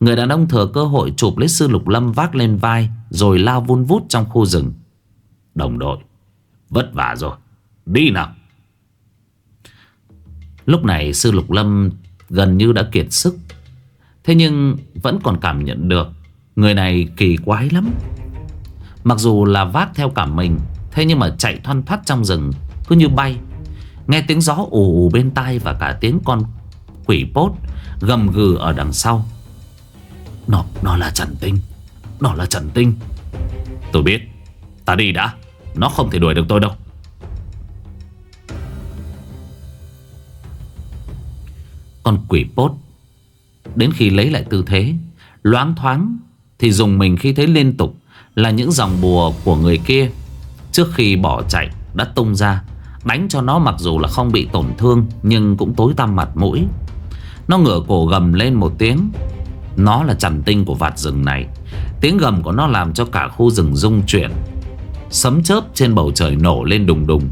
Người đàn ông thừa cơ hội chụp lấy sư lục lâm vác lên vai, Rồi lao vun vút trong khu rừng. Đồng đội, Vất vả rồi. Đi nào. Lúc này sư lục lâm gần như đã kiệt sức. Thế nhưng vẫn còn cảm nhận được Người này kỳ quái lắm. Mặc dù là vác theo cả mình Thế nhưng mà chạy thoăn thoắt trong rừng Cứ như bay. Nghe tiếng gió ù ù bên tai Và cả tiếng con quỷ pốt Gầm gừ ở đằng sau. Nó, nó là Trần Tinh Nó là Trần Tinh. Tôi biết Ta đi đã Nó không thể đuổi được tôi đâu. Con quỷ bốt Đến khi lấy lại tư thế, Loáng thoáng Thì dùng mình khi thấy liên tục Là những dòng bùa của người kia. Trước khi bỏ chạy, đã tung ra, Đánh cho nó mặc dù là không bị tổn thương, Nhưng cũng tối tăm mặt mũi. Nó ngửa cổ gầm lên một tiếng. Nó là chằn tinh của vạt rừng này. Tiếng gầm của nó làm cho cả khu rừng rung chuyển. Sấm chớp trên bầu trời nổ lên đùng đùng.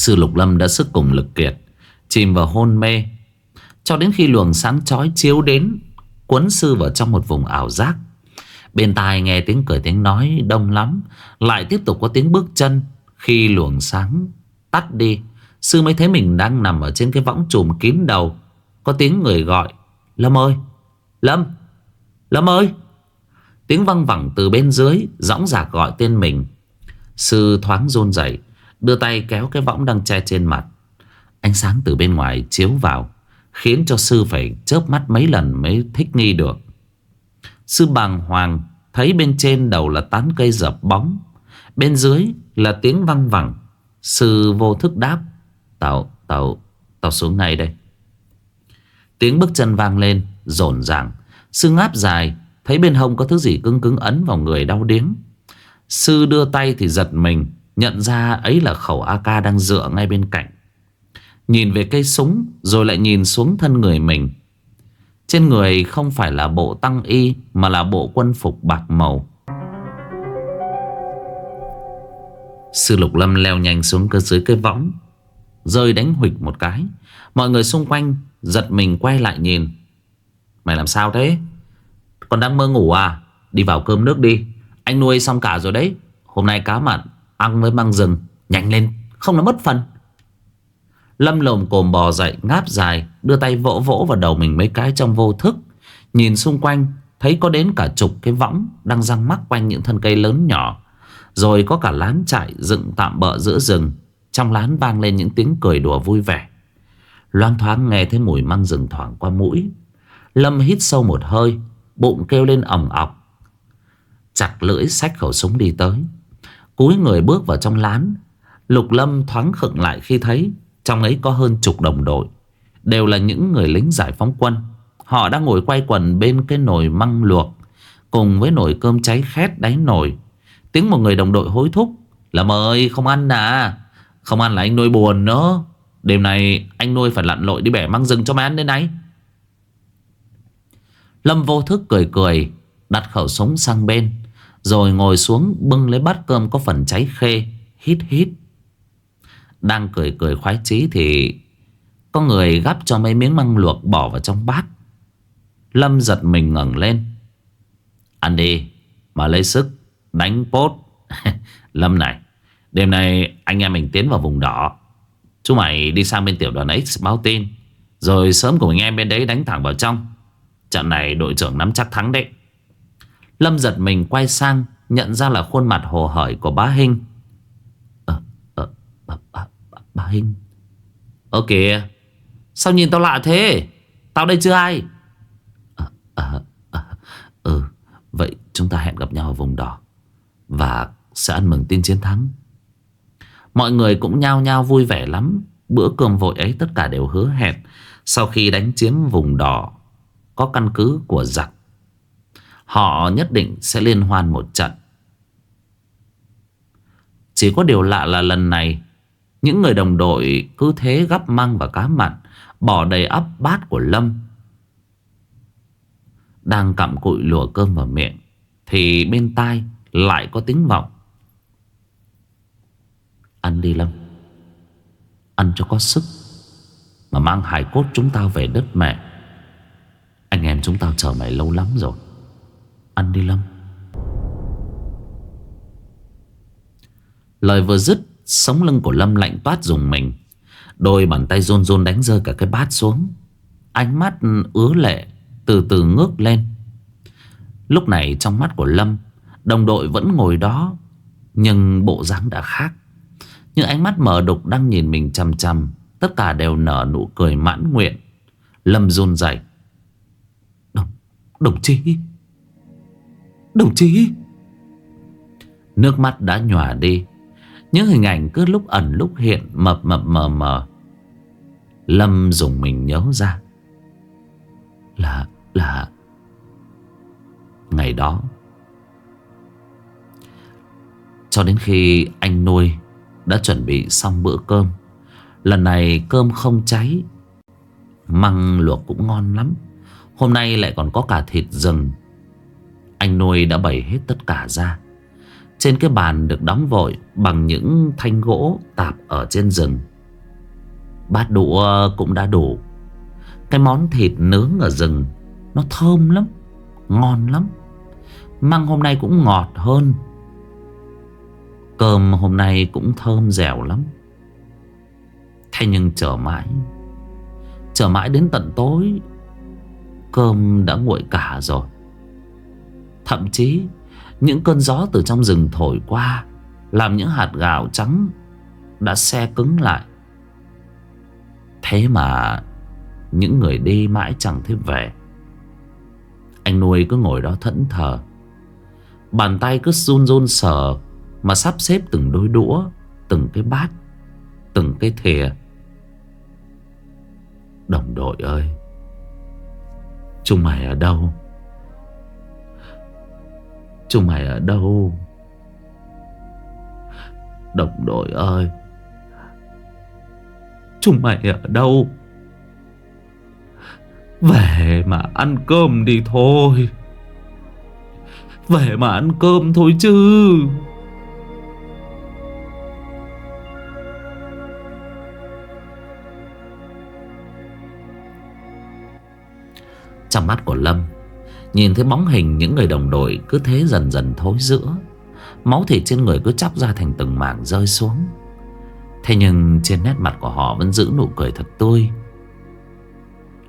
Sư Lục Lâm đã sức cùng lực kiệt, Chìm vào hôn mê. Cho đến khi luồng sáng chói chiếu đến Quấn sư vào trong một vùng ảo giác. Bên tai nghe tiếng cười tiếng nói đông lắm, Lại tiếp tục có tiếng bước chân. Khi luồng sáng tắt đi, Sư mới thấy mình đang nằm ở trên cái võng trùm kín đầu. Có tiếng người gọi, Lâm ơi, Lâm Lâm ơi! Tiếng văng vẳng từ bên dưới, Dõng dạc gọi tên mình. Sư thoáng run dậy Đưa tay kéo cái võng đang che trên mặt. Ánh sáng từ bên ngoài chiếu vào Khiến cho sư phải chớp mắt mấy lần mới thích nghi được. Sư bàng hoàng Thấy bên trên đầu là tán cây dập bóng Bên dưới là tiếng văng vẳng. Sư vô thức đáp Tao, tao, tao xuống ngay đây. Tiếng bước chân vang lên rồn ràng. Sư ngáp dài Thấy bên hông có thứ gì cứng cứng ấn vào người đau điếng. Sư đưa tay thì giật mình Nhận ra ấy là khẩu AK đang dựa ngay bên cạnh. Nhìn về cây súng, Rồi lại nhìn xuống thân người mình. Trên người không phải là bộ tăng y, Mà là bộ quân phục bạc màu. Sư Lục Lâm leo nhanh xuống cơ dưới cây võng, Rơi đánh huỵch một cái. Mọi người xung quanh giật mình quay lại nhìn. Mày làm sao thế? Còn đang mơ ngủ à? Đi vào cơm nước đi. Anh nuôi xong cả rồi đấy. Hôm nay cá mặn. Ăn với măng rừng, Nhanh lên, Không nó mất phần. Lâm lồm cồm bò dậy, ngáp dài, Đưa tay vỗ vỗ vào đầu mình mấy cái trong vô thức. Nhìn xung quanh, Thấy có đến cả chục cái võng Đang răng mắc quanh những thân cây lớn nhỏ. Rồi có cả lán trại dựng tạm bỡ giữa rừng. Trong lán vang lên những tiếng cười đùa vui vẻ. Loan thoáng nghe thấy mùi măng rừng thoảng qua mũi. Lâm hít sâu một hơi, Bụng kêu lên ẩm ọc. Chặt lưỡi xách khẩu súng đi tới. Cúi người bước vào trong lán. Lục Lâm thoáng khựng lại khi thấy Trong ấy có hơn chục đồng đội, Đều là những người lính giải phóng quân. Họ đang ngồi quay quần bên cái nồi măng luộc, Cùng với nồi cơm cháy khét đáy nồi. Tiếng một người đồng đội hối thúc Là mời không ăn à Không ăn là anh nuôi buồn nữa. Đêm nay anh nuôi phải lặn lội đi bẻ măng rừng cho mày ăn đến đấy Lâm vô thức cười cười, Đặt khẩu súng sang bên. Rồi ngồi xuống bưng lấy bát cơm có phần cháy khê, Hít hít. Đang cười cười khoái chí thì Có người gắp cho mấy miếng măng luộc bỏ vào trong bát. Lâm giật mình ngẩng lên. Ăn đi, Mà lấy sức, Đánh pốt [laughs] Lâm này, Đêm nay anh em mình tiến vào vùng đỏ. Chú mày đi sang bên tiểu đoàn X báo tin. Rồi sớm cùng anh em bên đấy đánh thẳng vào trong. Trận này đội trưởng nắm chắc thắng đấy. Lâm giật mình quay sang Nhận ra là khuôn mặt hồ hởi của bá Hinh. À, à, bà, bà, bà, bà Hinh. Ơ kìa Sao nhìn tao lạ thế? Tao đây chưa ai? À, à, à, ừ Vậy chúng ta hẹn gặp nhau ở vùng đỏ Và sẽ ăn mừng tin chiến thắng. Mọi người cũng nhao nhao vui vẻ lắm. Bữa cơm vội ấy tất cả đều hứa hẹn. Sau khi đánh chiếm vùng đỏ Có căn cứ của giặc Họ nhất định sẽ liên hoan một trận. Chỉ có điều lạ là lần này, Những người đồng đội cứ thế gắp măng và cá mặn, Bỏ đầy ắp bát của Lâm. Đang cặm cụi lùa cơm vào miệng, Thì bên tai lại có tiếng vọng. Ăn đi, Lâm. Ăn cho có sức Mà mang hài cốt chúng tao về đất mẹ. Anh em chúng tao chờ mày lâu lắm rồi. Ăn đi Lâm. Lời vừa dứt Sống lưng của Lâm lạnh toát dùng mình. Đôi bàn tay rôn rôn đánh rơi cả cái bát xuống. Ánh mắt ứa lệ Từ từ ngước lên. Lúc này trong mắt của Lâm Đồng đội vẫn ngồi đó Nhưng bộ dáng đã khác. Những ánh mắt mở đục đang nhìn mình chằm chằm Tất cả đều nở nụ cười mãn nguyện. Lâm run rẩy. Đồng, đồng chí! Đồng chí. Nước mắt đã nhòa đi. Những hình ảnh cứ lúc ẩn lúc hiện, Mập mập, mờ mờ. Lâm dùng mình nhớ ra. Là Là Ngày đó. Cho đến khi anh nuôi Đã chuẩn bị xong bữa cơm, Lần này cơm không cháy, Măng luộc cũng ngon lắm. Hôm nay lại còn có cả thịt rừng. Anh nuôi đã bày hết tất cả ra. Trên cái bàn được đóng vội Bằng những thanh gỗ tạp ở trên rừng. Bát đũa cũng đã đủ. Cái món thịt nướng ở rừng, Nó thơm lắm, Ngon lắm. Măng hôm nay cũng ngọt hơn. Cơm hôm nay cũng thơm dẻo lắm. Thế nhưng chờ mãi Chờ mãi đến tận tối, Cơm đã nguội cả rồi. Thậm chí, Những cơn gió từ trong rừng thổi qua, Làm những hạt gạo trắng Đã xe cứng lại. Thế mà, Những người đi mãi chẳng thấy về. Anh nuôi cứ ngồi đó thẫn thờ. Bàn tay cứ run run sờ Mà sắp xếp từng đôi đũa, Từng cái bát, Từng cái thìa. Đồng đội ơi, Chúng mày ở đâu? Chúng mày ở đâu? Đồng đội ơi, Chúng mày ở đâu? Về mà ăn cơm đi thôi. Về mà ăn cơm thôi chứ. Trong mắt của Lâm Nhìn thấy bóng hình những người đồng đội Cứ thế dần dần thối giữa. Máu thịt trên người cứ chóc ra thành từng mảng rơi xuống. Thế nhưng trên nét mặt của họ Vẫn giữ nụ cười thật tươi.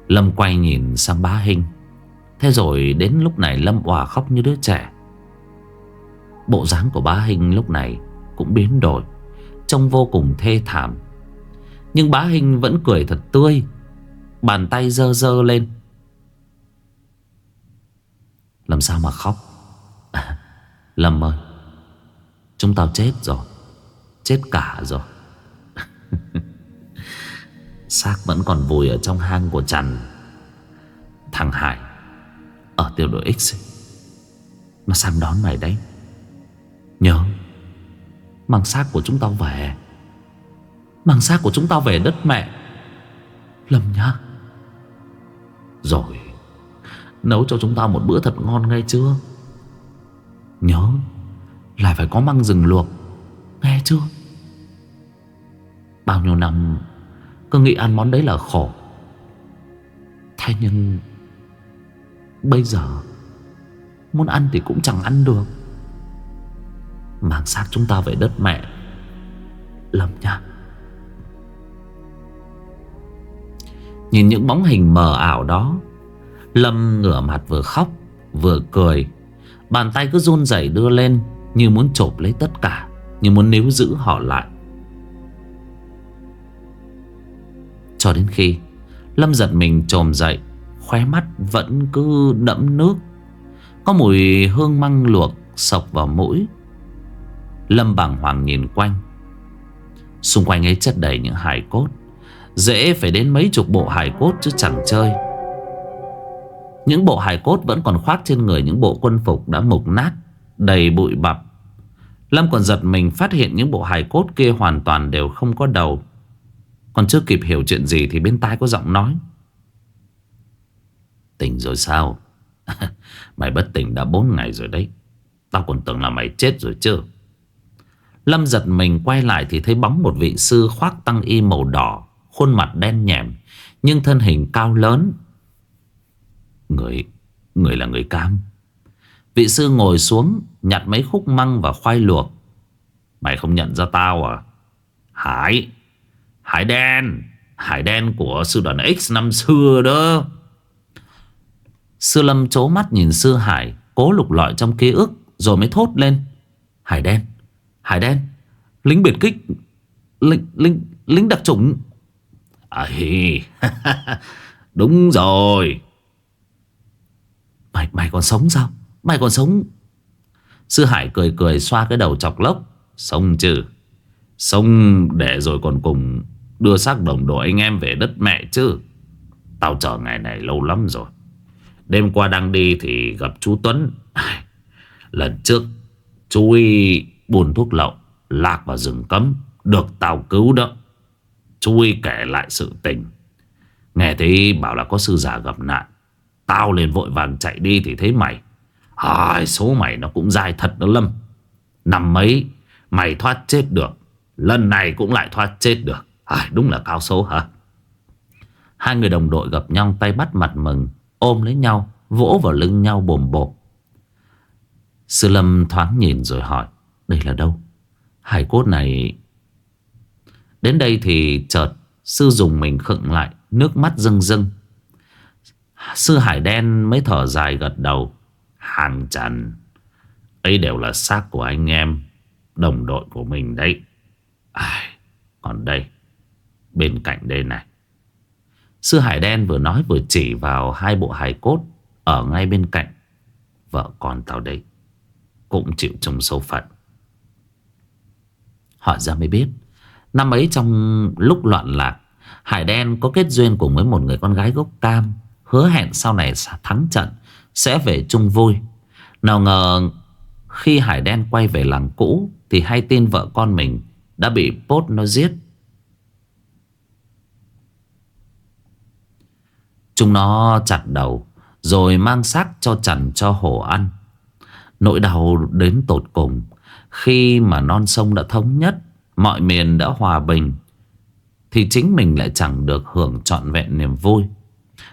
Lâm quay nhìn sang bá hình. Thế rồi đến lúc này Lâm òa khóc như đứa trẻ. Bộ dáng của bá hình lúc này Cũng biến đổi, Trông vô cùng thê thảm. Nhưng bá hình vẫn cười thật tươi, Bàn tay dơ dơ lên. Làm sao mà khóc? À, Lâm ơi Chúng tao chết rồi Chết cả rồi. [laughs] Xác vẫn còn vùi ở trong hang của Trần. Thằng Hải Ở tiểu đội X Nó sang đón mày đấy. Nhớ Mang xác của chúng tao về. Mang xác của chúng ta về đất mẹ. Lâm nhá. Rồi Nấu cho chúng ta một bữa thật ngon nghe chưa? Nhớ, Lại phải có măng rừng luộc, Nghe chưa? Bao nhiêu năm, Cứ nghĩ ăn món đấy là khổ. Thế nhưng, Bây giờ, Muốn ăn thì cũng chẳng ăn được. Mang xác chúng ta về đất mẹ, Lâm nha. Nhìn những bóng hình mờ ảo đó Lâm ngửa mặt vừa khóc, Vừa cười. Bàn tay cứ run rẩy đưa lên, Như muốn chộp lấy tất cả, Như muốn níu giữ họ lại. Cho đến khi Lâm giật mình trồm dậy, Khóe mắt vẫn cứ đẫm nước. Có mùi hương măng luộc Sọc vào mũi. Lâm bàng hoàng nhìn quanh. Xung quanh ấy chất đầy những hài cốt. Dễ phải đến mấy chục bộ hài cốt chứ chẳng chơi. Những bộ hài cốt vẫn còn khoác trên người những bộ quân phục đã mục nát, Đầy bụi bặm. Lâm còn giật mình phát hiện những bộ hài cốt kia hoàn toàn đều không có đầu. Còn chưa kịp hiểu chuyện gì thì bên tai có giọng nói. Tỉnh rồi sao? [laughs] Mày bất tỉnh đã 4 ngày rồi đấy. Tao còn tưởng là mày chết rồi chứ. Lâm giật mình quay lại thì thấy bóng một vị sư khoác tăng y màu đỏ, Khuôn mặt đen nhẹm, Nhưng thân hình cao lớn Người Người là người cam. Vị sư ngồi xuống Nhặt mấy khúc măng và khoai luộc. Mày không nhận ra tao à? Hải Hải đen Hải đen của sư đoàn X năm xưa đó. Sư Lâm chố mắt nhìn sư Hải Cố lục lọi trong ký ức Rồi mới thốt lên. Hải đen Hải đen Lính biệt kích Lính, lính, lính đặc chủng. À [laughs] Đúng rồi. Mày, mày còn sống sao? Mày còn sống? Sư Hải cười cười xoa cái đầu chọc lốc. Sống chứ. Sống để rồi còn cùng Đưa xác đồng đội anh em về đất mẹ chứ. Tao chờ ngày này lâu lắm rồi. Đêm qua đang đi thì gặp chú Tuấn. Lần trước Chú y buồn thuốc lậu Lạc vào rừng cấm Được tao cứu đó. Chú y kể lại sự tình. Nghe thấy bảo là có sư giả gặp nạn. Tao liền vội vàng chạy đi thì thấy mày. Ai số mày nó cũng dài thật đó Lâm. Năm mấy Mày thoát chết được Lần này cũng lại thoát chết được. À, Đúng là cao số hả? Hai người đồng đội gặp nhau tay bắt mặt mừng Ôm lấy nhau Vỗ vào lưng nhau bồm bộp. Sư Lâm thoáng nhìn rồi hỏi Đây là đâu? Hải cốt này Đến đây thì chợt Sư dùng mình khựng lại Nước mắt rưng rưng. Sư Hải đen mới thở dài gật đầu. Hàng trần ấy đều là xác của anh em Đồng đội của mình đấy. Ai, Còn đây Bên cạnh đây này. Sư Hải đen vừa nói vừa chỉ vào Hai bộ hài cốt Ở ngay bên cạnh. Vợ con tao đây Cũng chịu trong số phận. Họ ra mới biết Năm ấy trong lúc loạn lạc Hải đen có kết duyên cùng với một người con gái gốc cam. Hứa hẹn sau này thắng trận, Sẽ về chung vui. Nào ngờ, Khi Hải đen quay về làng cũ, Thì hay tin vợ con mình Đã bị Pốt nó giết. Chúng nó chặt đầu, Rồi mang xác cho chằn cho hổ ăn. Nỗi đau đến tột cùng, Khi mà non sông đã thống nhất, Mọi miền đã hòa bình, Thì chính mình lại chẳng được hưởng trọn vẹn niềm vui.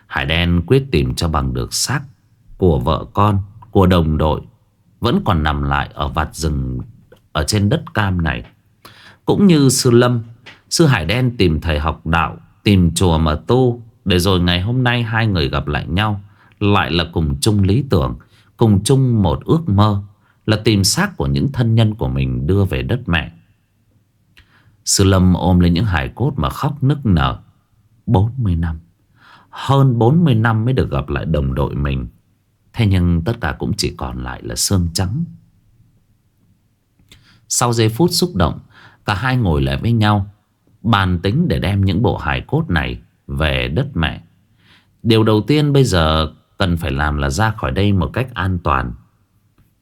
Hải đen quyết tìm cho bằng được xác Của vợ con, Của đồng đội, Vẫn còn nằm lại ở vạt rừng Ở trên đất cam này. Cũng như sư Lâm, Sư Hải đen tìm thầy học đạo, Tìm chùa mà tu, Để rồi ngày hôm nay hai người gặp lại nhau, Lại là cùng chung lý tưởng, Cùng chung một ước mơ, Là tìm xác của những thân nhân của mình đưa về đất mẹ. Sư Lâm ôm lên những hải cốt mà khóc nức nở. 40 năm. Hơn 40 năm mới được gặp lại đồng đội mình. Thế nhưng tất cả cũng chỉ còn lại là xương trắng. Sau giây phút xúc động, Cả hai ngồi lại với nhau, Bàn tính để đem những bộ hài cốt này Về đất mẹ. Điều đầu tiên bây giờ Cần phải làm là ra khỏi đây một cách an toàn.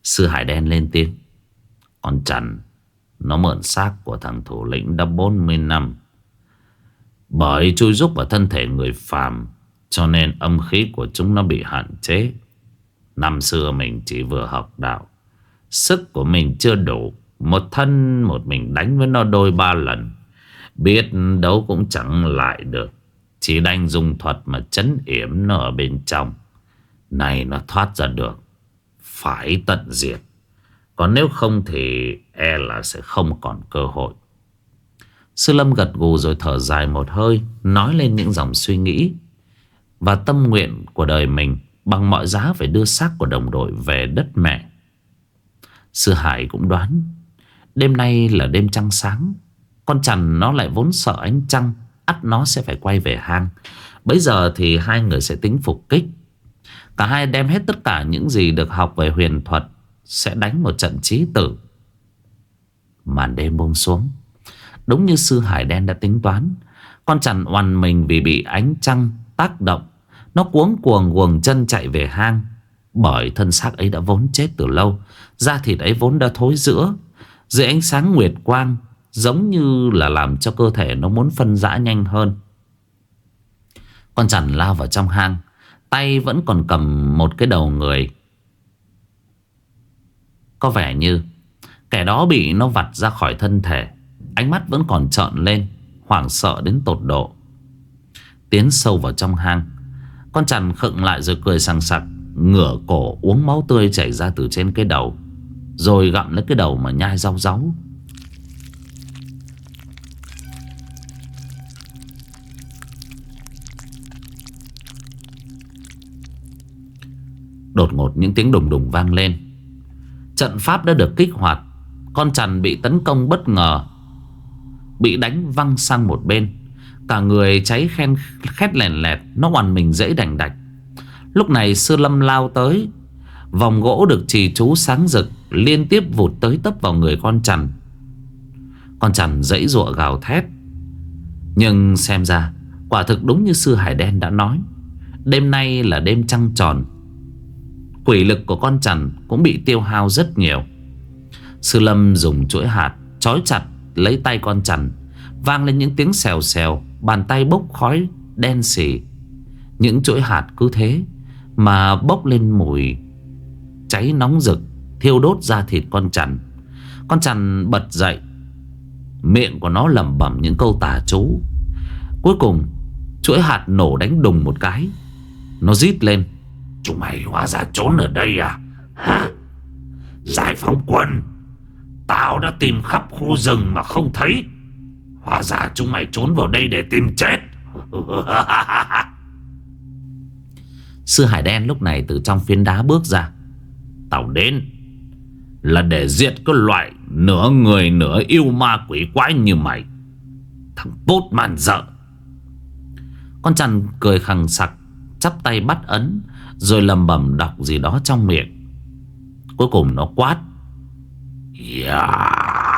Sư Hải Đen lên tiếng. Con Trần, nó mượn xác của thằng thủ lĩnh đã 40 năm. Bởi chui rúc vào thân thể người phàm cho nên âm khí của chúng nó bị hạn chế. Năm xưa mình chỉ vừa học đạo. Sức của mình chưa đủ. Một thân một mình đánh với nó đôi ba lần. Biết đấu cũng chẳng lại được. Chỉ đành dùng thuật mà chấn yểm nó ở bên trong. Này, nó thoát ra được. Phải tận diệt. Còn nếu không thì e là sẽ không còn cơ hội. Sư Lâm gật gù rồi thở dài một hơi, Nói lên những dòng suy nghĩ. Và tâm nguyện của đời mình Bằng mọi giá phải đưa xác của đồng đội về đất mẹ. Sư Hải cũng đoán, Đêm nay là đêm trăng sáng, Con chằn nó lại vốn sợ ánh trăng, ắt nó sẽ phải quay về hang. Bây giờ thì hai người sẽ tính phục kích. Cả hai đem hết tất cả những gì được học về huyền thuật, Sẽ đánh một trận trí tử. Màn đêm buông xuống, Đúng như sư Hải Đen đã tính toán, Con chằn oằn mình vì bị ánh trăng tác động. Nó cuống cuồng guồng chân chạy về hang. Bởi thân xác ấy đã vốn chết từ lâu, Da thịt ấy vốn đã thối giữa Dưới ánh sáng nguyệt quang, Giống như là làm cho cơ thể nó muốn phân rã nhanh hơn. Con chằn lao vào trong hang, Tay vẫn còn cầm một cái đầu người. Có vẻ như Kẻ đó bị nó vặt ra khỏi thân thể. Ánh mắt vẫn còn trợn lên, Hoảng sợ đến tột độ. Tiến sâu vào trong hang. Con chằn khựng lại rồi cười sằng sặc, Ngửa cổ uống máu tươi chảy ra từ trên cái đầu, Rồi gặm lấy cái đầu mà nhai rau ráu Đột ngột những tiếng đùng đùng vang lên. Trận pháp đã được kích hoạt, Con chằn bị tấn công bất ngờ, Bị đánh văng sang một bên. Cả người cháy khen, khét lèn lẹt, Nó hoàn mình dễ đành đạch. Lúc này sư lâm lao tới. Vòng gỗ được trì chú sáng rực, Liên tiếp vụt tới tấp vào người con chằn. Con chằn dãy ruộng gào thét. Nhưng xem ra, Quả thực đúng như sư Hải Đen đã nói. Đêm nay là đêm trăng tròn. Quỷ lực của con chằn cũng bị tiêu hao rất nhiều. Sư Lâm dùng chuỗi hạt Chói chặt lấy tay con chằn, Vang lên những tiếng xèo xèo. Bàn tay bốc khói đen xỉ Những chuỗi hạt cứ thế Mà bốc lên mùi Cháy nóng rực, Thiêu đốt da thịt con chằn. Con chằn bật dậy. Miệng của nó lẩm bẩm những câu tà chú. Cuối cùng, Chuỗi hạt nổ đánh đùng một cái. Nó rít lên. Chúng mày hóa ra trốn ở đây à? Hả? Giải phóng quân. Tao đã tìm khắp khu rừng mà không thấy. Hóa ra chúng mày trốn vào đây để tìm chết. [laughs] Sư Hải Đen lúc này từ trong phiến đá bước ra. Tao đến. Là để diệt cái loại Nửa người nửa yêu ma quỷ quái như mày. Thằng bốt màn dợ. Con chằn cười khằng sặc, Chắp tay bắt ấn, Rồi lầm bầm đọc gì đó trong miệng. Cuối cùng nó quát. Yeah.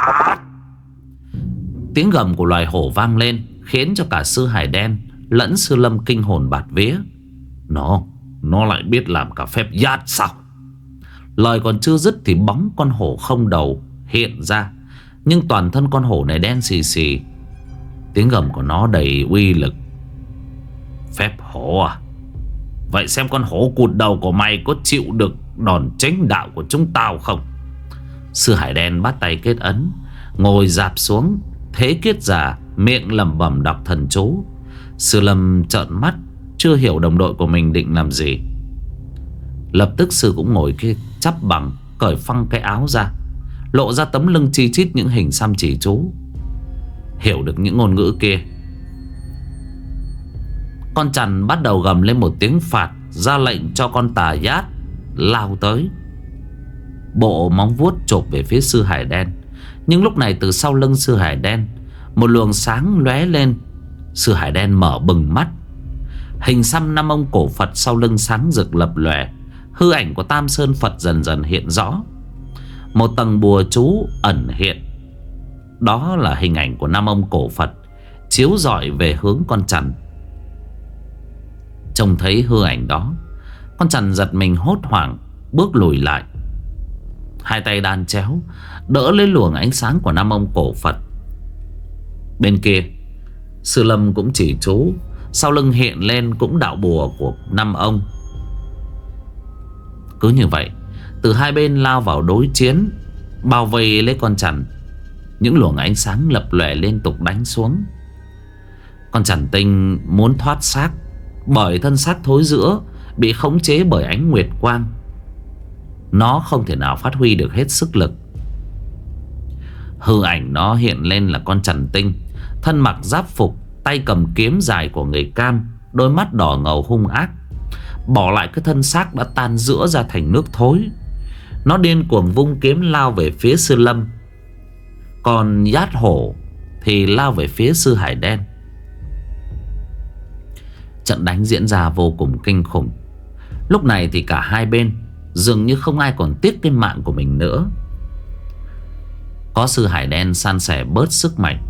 Tiếng gầm của loài hổ vang lên, Khiến cho cả sư hải đen Lẫn sư lâm kinh hồn bạt vía. Nó Nó lại biết làm cả phép giát sao? Lời còn chưa dứt Thì bóng con hổ không đầu hiện ra, Nhưng toàn thân con hổ này đen xì xì. Tiếng gầm của nó đầy uy lực. Phép hổ à? Vậy xem con hổ cụt đầu của mày Có chịu được đòn tránh đạo của chúng tao không? Sư Hải Đen bắt tay kết ấn, Ngồi dạp xuống Thế kiết giả Miệng lẩm bẩm đọc thần chú. Sư Lâm trợn mắt, Chưa hiểu đồng đội của mình định làm gì. Lập tức sư cũng ngồi kia Chắp bằng, Cởi phăng cái áo ra, Lộ ra tấm lưng chi chít những hình xăm chỉ chú. Hiểu được những ngôn ngữ kia. Con chằn bắt đầu gầm lên một tiếng phạt, Ra lệnh cho con tà nhát Lao tới. Bộ móng vuốt chộp về phía sư hải đen. Nhưng lúc này từ sau lưng sư hải đen, Một luồng sáng lóe lên. Sư hải đen mở bừng mắt. Hình xăm năm ông cổ Phật sau lưng sáng rực lập lòe. Hư ảnh của Tam Sơn Phật dần dần hiện rõ. Một tầng bùa chú ẩn hiện. Đó là hình ảnh của năm ông cổ Phật Chiếu rọi về hướng con chằn Trông thấy hư ảnh đó, Con chằn giật mình hốt hoảng, Bước lùi lại. Hai tay đan chéo Đỡ lấy luồng ánh sáng của năm ông cổ Phật. Bên kia, Sư Lâm cũng chỉ chú, Sau lưng hiện lên cũng đạo bùa của năm ông. Cứ như vậy, Từ hai bên lao vào đối chiến, Bao vây lấy con chằn. Những luồng ánh sáng lập lòe liên tục đánh xuống. Con chằn tinh muốn thoát xác, Bởi thân xác thối giữa, Bị khống chế bởi ánh nguyệt quang. Nó không thể nào phát huy được hết sức lực. Hư ảnh nó hiện lên là con trần tinh. Thân mặc giáp phục, Tay cầm kiếm dài của người cam, Đôi mắt đỏ ngầu hung ác. Bỏ lại cái thân xác đã tan rữa ra thành nước thối. Nó điên cuồng vung kiếm lao về phía sư lâm. Còn nhát hổ Thì lao về phía sư hải đen. Trận đánh diễn ra vô cùng kinh khủng. Lúc này thì cả hai bên Dường như không ai còn tiếc cái mạng của mình nữa. Có sư hải đen san sẻ bớt sức mạnh.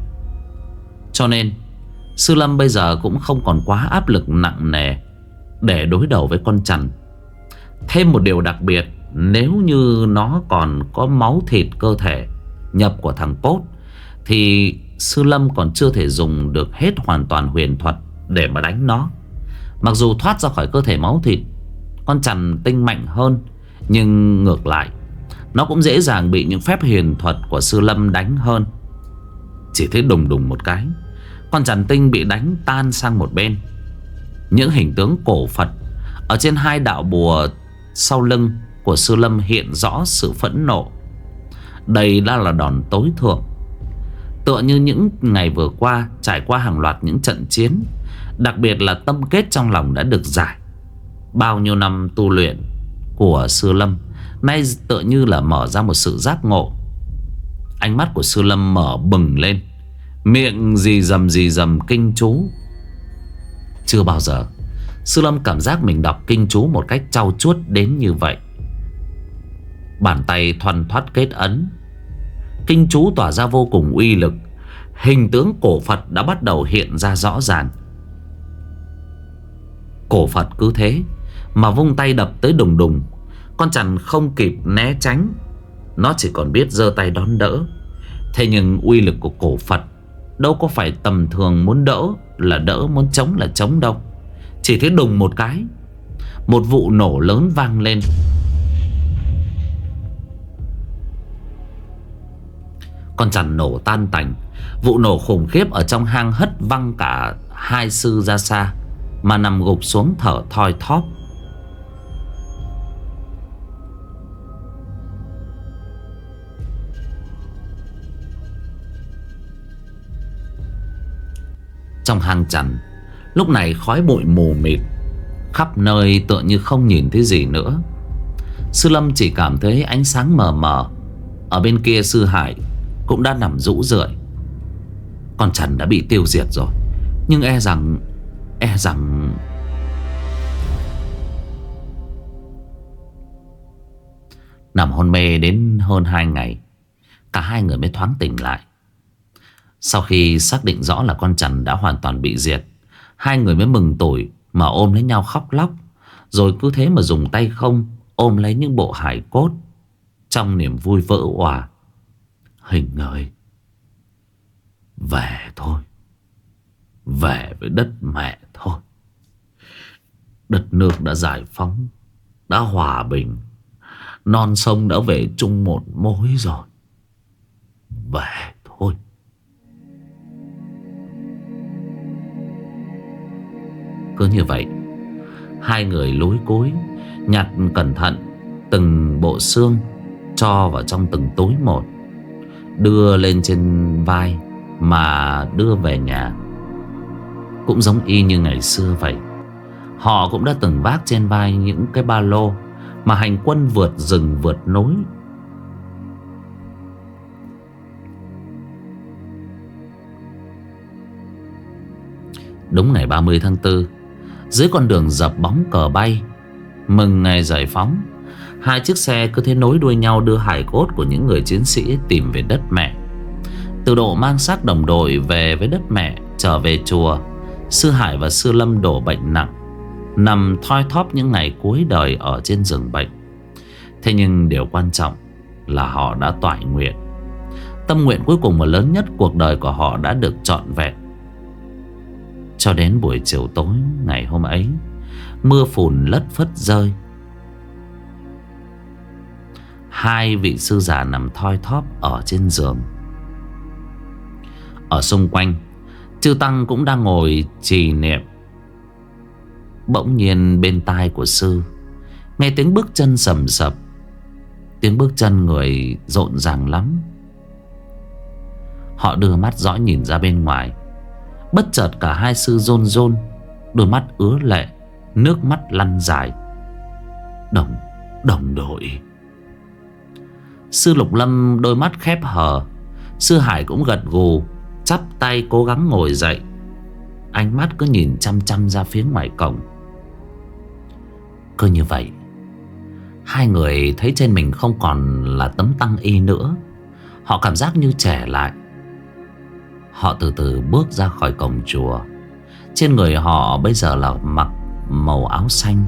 Cho nên, Sư Lâm bây giờ cũng không còn quá áp lực nặng nề Để đối đầu với con chằn. Thêm một điều đặc biệt, Nếu như nó còn có máu thịt cơ thể Nhập của thằng Pốt Thì Sư Lâm còn chưa thể dùng được hết hoàn toàn huyền thuật Để mà đánh nó. Mặc dù thoát ra khỏi cơ thể máu thịt, Con chằn tinh mạnh hơn, Nhưng ngược lại nó cũng dễ dàng bị những phép hiền thuật của Sư Lâm đánh hơn. Chỉ thấy đùng đùng một cái, con chằn tinh bị đánh tan sang một bên. Những hình tướng cổ Phật Ở trên hai đạo bùa Sau lưng của Sư Lâm hiện rõ sự phẫn nộ. Đây đã là đòn tối thượng. Tựa như những ngày vừa qua Trải qua hàng loạt những trận chiến, Đặc biệt là tâm kết trong lòng đã được giải. Bao nhiêu năm tu luyện Của Sư Lâm. Nay tựa như là mở ra một sự giác ngộ. Ánh mắt của Sư Lâm mở bừng lên. Miệng gì dầm gì dầm kinh chú. Chưa bao giờ, Sư Lâm cảm giác mình đọc kinh chú một cách trau chuốt đến như vậy. Bàn tay thoăn thoát kết ấn. Kinh chú tỏa ra vô cùng uy lực. Hình tướng cổ Phật đã bắt đầu hiện ra rõ ràng. Cổ Phật cứ thế, Mà vung tay đập tới đùng đùng. Con chằn không kịp né tránh. Nó chỉ còn biết giơ tay đón đỡ. Thế nhưng uy lực của cổ Phật Đâu có phải tầm thường muốn đỡ Là đỡ muốn chống là chống đâu. Chỉ thấy đùng một cái, Một vụ nổ lớn vang lên. Con chằn nổ tan tành. Vụ nổ khủng khiếp ở trong hang hất văng cả hai sư ra xa, Mà nằm gục xuống thở thoi thóp. Trong hang chằn Lúc này khói bụi mù mịt, Khắp nơi tựa như không nhìn thấy gì nữa. Sư Lâm chỉ cảm thấy ánh sáng mờ mờ Ở bên kia sư Hải Cũng đã nằm rũ rượi. Con Trần đã bị tiêu diệt rồi, Nhưng e rằng E rằng Nằm hôn mê đến hơn 2 ngày, Cả hai người mới thoáng tỉnh lại sau khi xác định rõ là con chằn đã hoàn toàn bị diệt, Hai người mới mừng tuổi Mà ôm lấy nhau khóc lóc, Rồi cứ thế mà dùng tay không Ôm lấy những bộ hải cốt Trong niềm vui vỡ hòa Hình ơi, Về thôi, Về với đất mẹ thôi. Đất nước đã giải phóng, Đã hòa bình, Non sông đã về chung một mối rồi. Về. Cứ như vậy. Hai người lối cối Nhặt cẩn thận Từng bộ xương Cho vào trong từng túi một, Đưa lên trên vai Mà đưa về nhà. Cũng giống y như ngày xưa vậy, Họ cũng đã từng vác trên vai những cái ba lô Mà hành quân vượt rừng vượt núi. Đúng ngày 30 tháng 4 dưới con đường dập bóng cờ bay. Mừng ngày giải phóng, Hai chiếc xe cứ thế nối đuôi nhau đưa hải cốt của những người chiến sĩ tìm về đất mẹ. Từ độ mang xác đồng đội về với đất mẹ, Trở về chùa, Sư Hải và Sư Lâm đổ bệnh nặng, Nằm thoi thóp những ngày cuối đời ở trên giường bệnh. Thế nhưng điều quan trọng là họ đã toại nguyện. Tâm nguyện cuối cùng và lớn nhất cuộc đời của họ đã được trọn vẹn. Cho đến buổi chiều tối ngày hôm ấy, Mưa phùn lất phất rơi. Hai vị sư già nằm thoi thóp ở trên giường. Ở xung quanh, Chư Tăng cũng đang ngồi trì niệm. Bỗng nhiên bên tai của sư, Nghe tiếng bước chân sầm sập. Tiếng bước chân người rộn ràng lắm. Họ đưa mắt dõi nhìn ra bên ngoài. Bất chợt cả hai sư rôn rôn Đôi mắt ứa lệ Nước mắt lăn dài. Đồng, đồng đội. Sư Lục Lâm đôi mắt khép hờ. Sư Hải cũng gật gù Chắp tay cố gắng ngồi dậy. Ánh mắt cứ nhìn chăm chăm ra phía ngoài cổng. Cứ như vậy Hai người thấy trên mình không còn là tấm tăng y nữa. Họ cảm giác như trẻ lại. Họ từ từ bước ra khỏi cổng chùa. Trên người họ bây giờ là mặc màu áo xanh.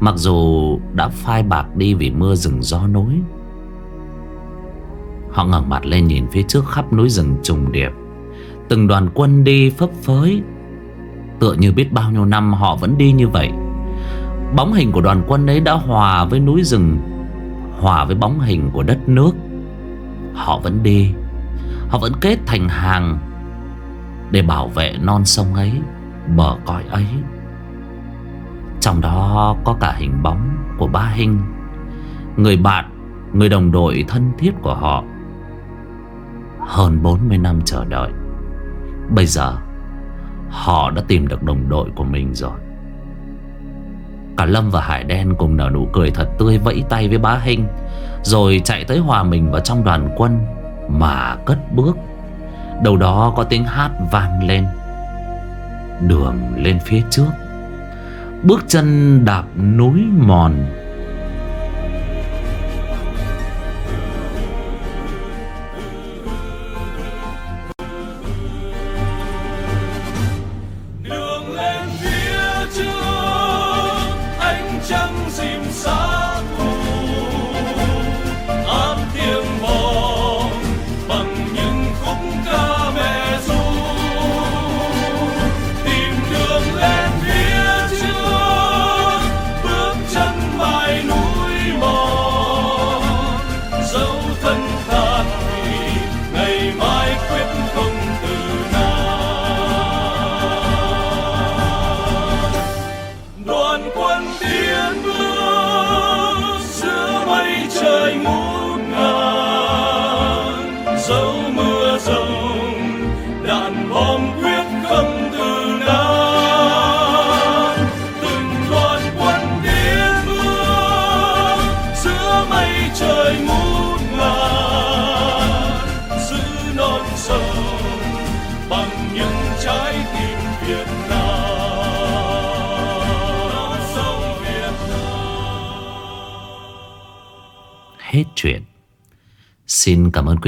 Mặc dù đã phai bạc đi vì mưa rừng gió nối Họ ngẩng mặt lên nhìn phía trước khắp núi rừng trùng điệp. Từng đoàn quân đi phấp phới. Tựa như biết bao nhiêu năm họ vẫn đi như vậy. Bóng hình của đoàn quân ấy đã hòa với núi rừng, Hòa với bóng hình của đất nước. Họ vẫn đi. Họ vẫn kết thành hàng. Để bảo vệ non sông ấy Bờ cõi ấy. Trong đó có cả hình bóng của ba Hinh, Người bạn Người đồng đội thân thiết của họ. Hơn 40 năm chờ đợi Bây giờ Họ đã tìm được đồng đội của mình rồi. Cả Lâm và Hải Đen cùng nở nụ cười thật tươi vẫy tay với bá Hinh Rồi chạy tới hòa mình vào trong đoàn quân Mà cất bước. Đầu đó có tiếng hát vang lên. Đường lên phía trước. Bước chân đạp núi mòn.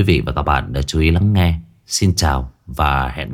Quý vị và các bạn đã chú ý lắng nghe. Xin chào và hẹn gặp.